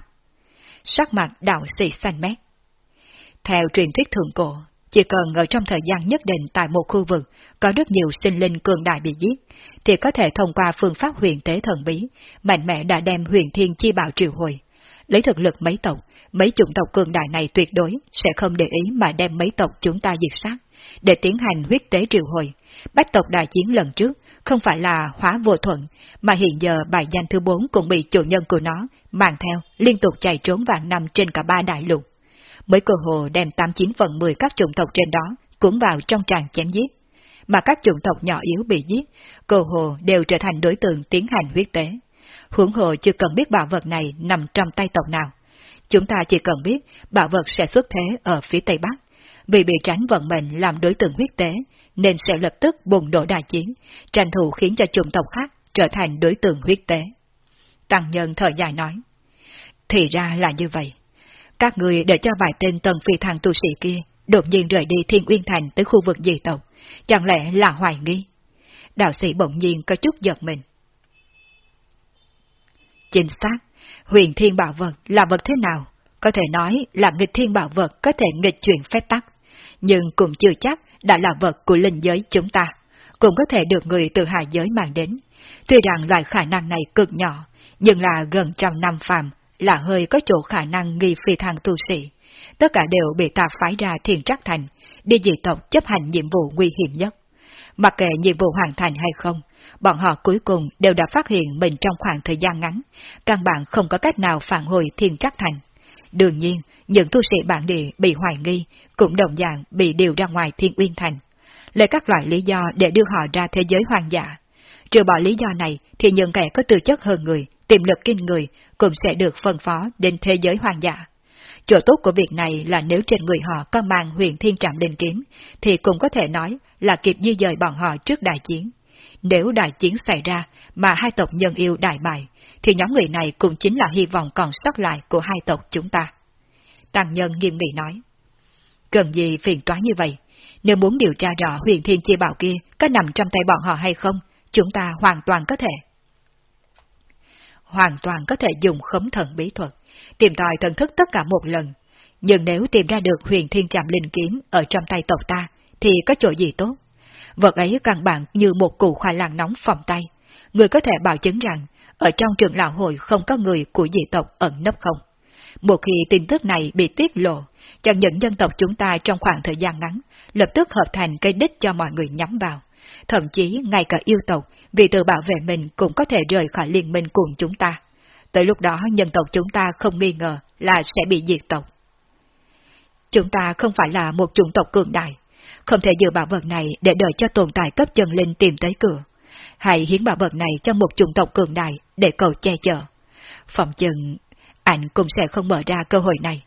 Sắc mặt đạo sĩ xanh mét. Theo truyền thuyết thượng cổ, chỉ cần ở trong thời gian nhất định tại một khu vực có rất nhiều sinh linh cường đại bị giết, thì có thể thông qua phương pháp huyền tế thần bí, mạnh mẽ đã đem huyền thiên chi bảo triệu hồi. Lấy thực lực mấy tộc, mấy chủng tộc cường đại này tuyệt đối sẽ không để ý mà đem mấy tộc chúng ta diệt sát, để tiến hành huyết tế triệu hồi. Bách tộc đại chiến lần trước không phải là hóa vô thuận, mà hiện giờ bài danh thứ bốn cũng bị chủ nhân của nó mang theo liên tục chạy trốn vạn năm trên cả ba đại lục mới cơ hồ đem 89 phần 10 các chủng tộc trên đó cuốn vào trong tràng chém giết. Mà các chủng tộc nhỏ yếu bị giết, cơ hồ đều trở thành đối tượng tiến hành huyết tế. Hưởng hồ chưa cần biết bảo vật này nằm trong tay tộc nào. Chúng ta chỉ cần biết bảo vật sẽ xuất thế ở phía Tây Bắc vì bị tránh vận mệnh làm đối tượng huyết tế, nên sẽ lập tức bùng nổ đại chiến, tranh thủ khiến cho chủng tộc khác trở thành đối tượng huyết tế. Tăng nhân thở dài nói, thì ra là như vậy. Các người để cho vài tên tần phi thằng tu sĩ kia đột nhiên rời đi Thiên Uyên Thành tới khu vực dị tộc, chẳng lẽ là hoài nghi? Đạo sĩ bỗng nhiên có chút giật mình. Chính xác, huyền thiên bảo vật là vật thế nào? Có thể nói là nghịch thiên bảo vật có thể nghịch chuyển phép tắc, nhưng cũng chưa chắc đã là vật của linh giới chúng ta, cũng có thể được người từ hạ giới mang đến. Tuy rằng loại khả năng này cực nhỏ, nhưng là gần trăm năm phàm, là hơi có chỗ khả năng nghi phi thăng tu sĩ. Tất cả đều bị ta phái ra thiền trắc thành, đi dị tộc chấp hành nhiệm vụ nguy hiểm nhất. Mặc kệ nhiệm vụ hoàn thành hay không, bọn họ cuối cùng đều đã phát hiện mình trong khoảng thời gian ngắn, căn bản không có cách nào phản hồi thiên trắc thành. Đương nhiên, những tu sĩ bản địa bị hoài nghi cũng đồng dạng bị điều ra ngoài thiên uyên thành. Lấy các loại lý do để đưa họ ra thế giới hoang dã. Trừ bỏ lý do này thì những kẻ có tư chất hơn người, tiềm lực kinh người cũng sẽ được phân phó đến thế giới hoang dã. Chỗ tốt của việc này là nếu trên người họ có mang huyền thiên trạm linh kiếm, thì cũng có thể nói là kịp di dời bọn họ trước đại chiến. Nếu đại chiến xảy ra mà hai tộc nhân yêu đại bại, thì nhóm người này cũng chính là hy vọng còn sót lại của hai tộc chúng ta. Tăng nhân nghiêm nghị nói. Cần gì phiền toái như vậy? Nếu muốn điều tra rõ huyền thiên chi bảo kia có nằm trong tay bọn họ hay không, chúng ta hoàn toàn có thể. Hoàn toàn có thể dùng khống thần bí thuật, tìm tòi thần thức tất cả một lần. Nhưng nếu tìm ra được huyền thiên trạm linh kiếm ở trong tay tộc ta, thì có chỗ gì tốt? Vật ấy căn bản như một củ khoai lang nóng phòng tay. Người có thể bảo chứng rằng, ở trong trường lão hội không có người của dị tộc ẩn nấp không. Một khi tin tức này bị tiết lộ, chẳng những dân tộc chúng ta trong khoảng thời gian ngắn, lập tức hợp thành cây đích cho mọi người nhắm vào. Thậm chí ngay cả yêu tộc, vì tự bảo vệ mình cũng có thể rời khỏi liên minh cùng chúng ta. Tới lúc đó nhân tộc chúng ta không nghi ngờ là sẽ bị diệt tộc. Chúng ta không phải là một chủng tộc cường đại, không thể dựa bảo vật này để đợi cho tồn tại cấp chân linh tìm tới cửa. Hãy hiến bảo vật này cho một chủng tộc cường đại để cầu che chở. Phòng chừng, ảnh cũng sẽ không mở ra cơ hội này.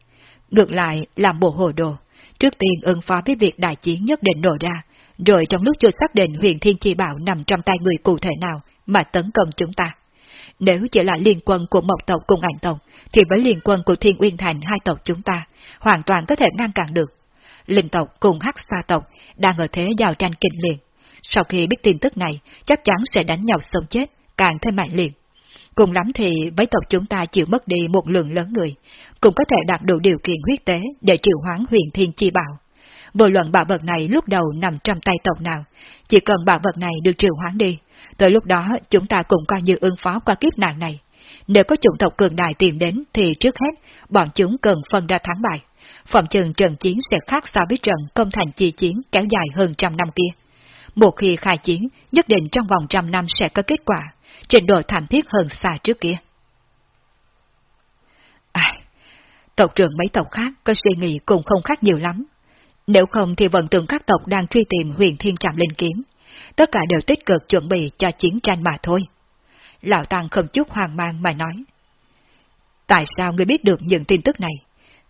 Ngược lại, làm bộ hồ đồ, trước tiên ứng phó với việc đại chiến nhất định nổ ra, rồi trong lúc chưa xác định huyền thiên chi bảo nằm trong tay người cụ thể nào mà tấn công chúng ta. Nếu chỉ là liên quân của một tộc cùng ảnh tộc, thì với liên quân của Thiên Uyên Thành hai tộc chúng ta, hoàn toàn có thể ngăn cản được. Linh tộc cùng hắc xa tộc đang ở thế giao tranh kịch liệt. Sau khi biết tin tức này, chắc chắn sẽ đánh nhau sống chết, càng thêm mạnh liệt. Cùng lắm thì với tộc chúng ta chịu mất đi một lượng lớn người, cũng có thể đạt đủ điều kiện huyết tế để triệu hoán huyền thiên chi bảo. Vô luận bảo vật này lúc đầu nằm trong tay tộc nào, chỉ cần bảo vật này được triệu hoán đi, tới lúc đó chúng ta cũng coi như ứng phó qua kiếp nạn này. Nếu có chủng tộc cường đại tìm đến thì trước hết, bọn chúng cần phân ra thắng bại. Phòng trường trận chiến sẽ khác so với trận công thành chi chiến kéo dài hơn trăm năm kia. Một khi khai chiến, nhất định trong vòng trăm năm sẽ có kết quả, trình độ thảm thiết hơn xa trước kia. À, tộc trưởng mấy tộc khác có suy nghĩ cũng không khác nhiều lắm. Nếu không thì vận tưởng các tộc đang truy tìm huyền thiên trạm linh kiếm. Tất cả đều tích cực chuẩn bị cho chiến tranh mà thôi. Lão Tăng không chút hoang mang mà nói. Tại sao ngươi biết được những tin tức này?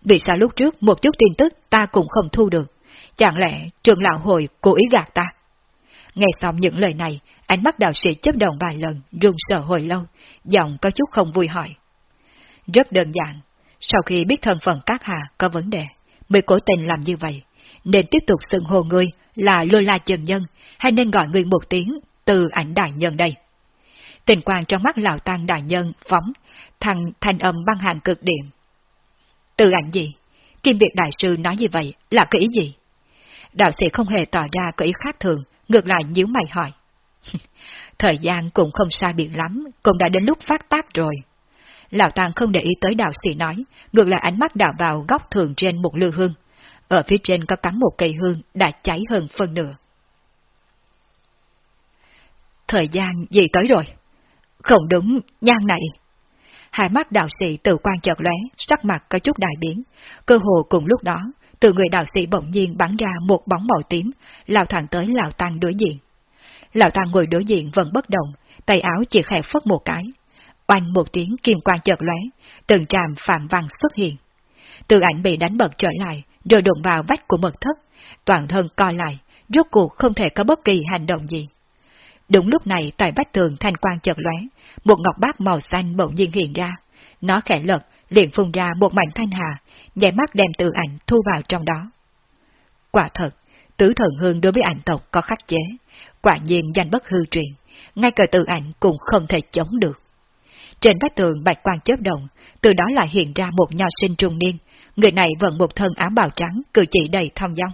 Vì sao lúc trước một chút tin tức ta cũng không thu được? Chẳng lẽ trường lão hội cố ý gạt ta? Nghe xong những lời này, ánh mắt đạo sĩ chấp động vài lần, run sợ hồi lâu, giọng có chút không vui hỏi. Rất đơn giản, sau khi biết thân phận các hạ có vấn đề, mới cố tình làm như vậy, nên tiếp tục xưng hồ ngươi là Lô La Trần Nhân, hay nên gọi ngươi một tiếng từ ảnh đại nhân đây. Tình quang trong mắt lão tăng đại nhân phóng, thằng thanh âm băng hàng cực điểm. Từ ảnh gì? Kim Việt Đại Sư nói như vậy là cái ý gì? Đạo sĩ không hề tỏ ra cái ý khác thường, ngược lại nhíu mày hỏi. Thời gian cũng không sai biệt lắm, cũng đã đến lúc phát tác rồi. Lão Tăng không để ý tới đạo sĩ nói, ngược lại ánh mắt đảo vào góc thường trên một lư hương. Ở phía trên có cắm một cây hương đã cháy hơn phân nửa. Thời gian gì tới rồi? Không đúng, nhang này. Hai mắt đạo sĩ tự quan chợt lóe, sắc mặt có chút đại biến. Cơ hồ cùng lúc đó, từ người đạo sĩ bỗng nhiên bắn ra một bóng màu tím, lao thẳng tới Lão Tăng đối diện. Lão Tăng ngồi đối diện vẫn bất động, tay áo chỉ khẽ phất một cái. Oanh một tiếng kim quang chợt lóe, từng tràm phạm văn xuất hiện. Từ ảnh bị đánh bật trở lại, rồi đụng vào vách của mật thất, toàn thân co lại, rốt cuộc không thể có bất kỳ hành động gì. Đúng lúc này tại vách tường thanh quang chợt lóe, một ngọc bát màu xanh bỗng nhiên hiện ra. Nó khẽ lật, liền phun ra một mảnh thanh hà, nhảy mắt đem tự ảnh thu vào trong đó. Quả thật, tứ thần hương đối với ảnh tộc có khắc chế, quả nhiên danh bất hư truyền, ngay cả tự ảnh cũng không thể chống được. Trên vách tường bạch quang chớp động, từ đó lại hiện ra một nho sinh trung niên, người này vẫn một thân áo bào trắng, cử chỉ đầy thong dong.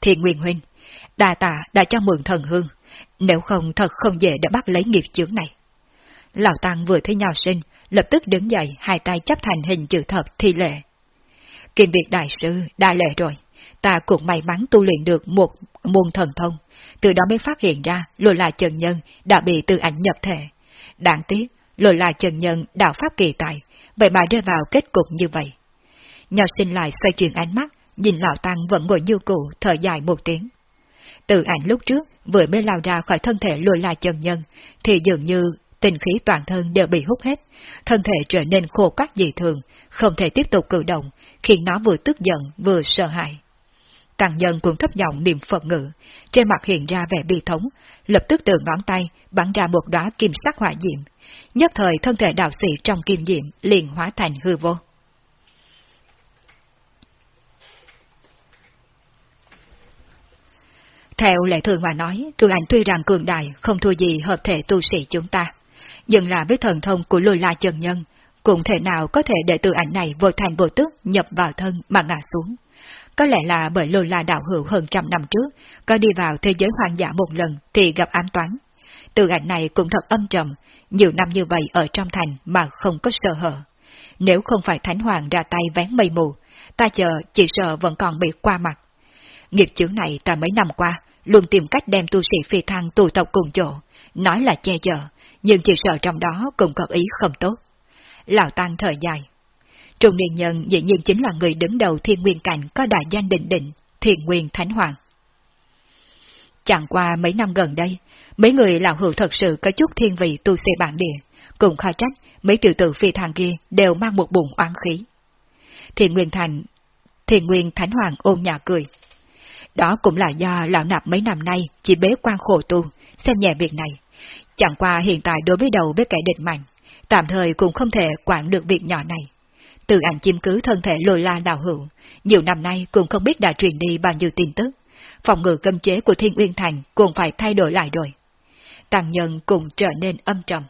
Thiên Nguyên Huynh, đà tạ đã cho mượn thần hương, nếu không thật không dễ để bắt lấy nghiệp chướng này. Lão Tăng vừa thấy nho sinh, lập tức đứng dậy, hai tay chấp thành hình chữ thập thi lệ. Kim Việt Đại Sư đã lệ rồi, ta cũng may mắn tu luyện được một môn thần thông, từ đó mới phát hiện ra lùi lại trần nhân đã bị tư ảnh nhập thể. Đáng tiếc, lùi lại trần nhân đạo pháp kỳ tài, vậy mà rơi vào kết cục như vậy. Nho sinh lại xoay chuyển ánh mắt, nhìn lão tăng vẫn ngồi như cũ, thở dài một tiếng. Từ ảnh lúc trước vừa mới lao ra khỏi thân thể lùi lại trần nhân, thì dường như tình khí toàn thân đều bị hút hết, thân thể trở nên khô cắt dị thường, không thể tiếp tục cử động, khiến nó vừa tức giận vừa sợ hãi. Càng nhân cũng thấp giọng niệm Phật ngữ, trên mặt hiện ra vẻ bi thống, lập tức từ ngón tay bắn ra một đóa kim sắc hỏa diệm. Nhất thời thân thể đạo sĩ trong kim diệm liền hóa thành hư vô. Theo lệ thường mà nói, cường ảnh tuy rằng cường đại không thua gì hợp thể tu sĩ chúng ta. Nhưng là với thần thông của lôi la trần nhân, cũng thể nào có thể để từ ảnh này vô thành vô tức nhập vào thân mà ngã xuống. Có lẽ là bởi lôi la đạo hữu hơn trăm năm trước, có đi vào thế giới hoang dã một lần thì gặp ám toán. từ ảnh này cũng thật âm trầm, nhiều năm như vậy ở trong thành mà không có sợ hở. Nếu không phải Thánh Hoàng ra tay vén mây mù, ta chờ chỉ sợ vẫn còn bị qua mặt. Nghiệp chướng này ta mấy năm qua, luôn tìm cách đem tu sĩ phi thăng tụ tộc cùng chỗ, nói là che chở, nhưng chỉ sợ trong đó cũng có ý không tốt. Lão Tăng thời dài. Trung niên nhân dĩ nhiên chính là người đứng đầu thiên nguyên cảnh có đại danh định định, thiên nguyên thánh hoàng. Chẳng qua mấy năm gần đây, mấy người lão hữu thật sự có chút thiên vị tu sĩ bản địa, cũng khó trách mấy tiểu tử phi thằng kia đều mang một bụng oán khí. Thiên Nguyên Thành, Thiên Nguyên Thánh Hoàng ôn nhà cười. Đó cũng là do lão nạp mấy năm nay chỉ bế quan khổ tu, xem nhẹ việc này. Chẳng qua hiện tại đối với đầu với kẻ địch mạnh, tạm thời cũng không thể quản được việc nhỏ này. Từ ảnh chiếm cứ thân thể lôi la đào hữu, nhiều năm nay cũng không biết đã truyền đi bao nhiêu tin tức. Phòng ngự cấm chế của Thiên Uyên Thành cũng phải thay đổi lại rồi. Tăng nhân cũng trở nên âm trầm.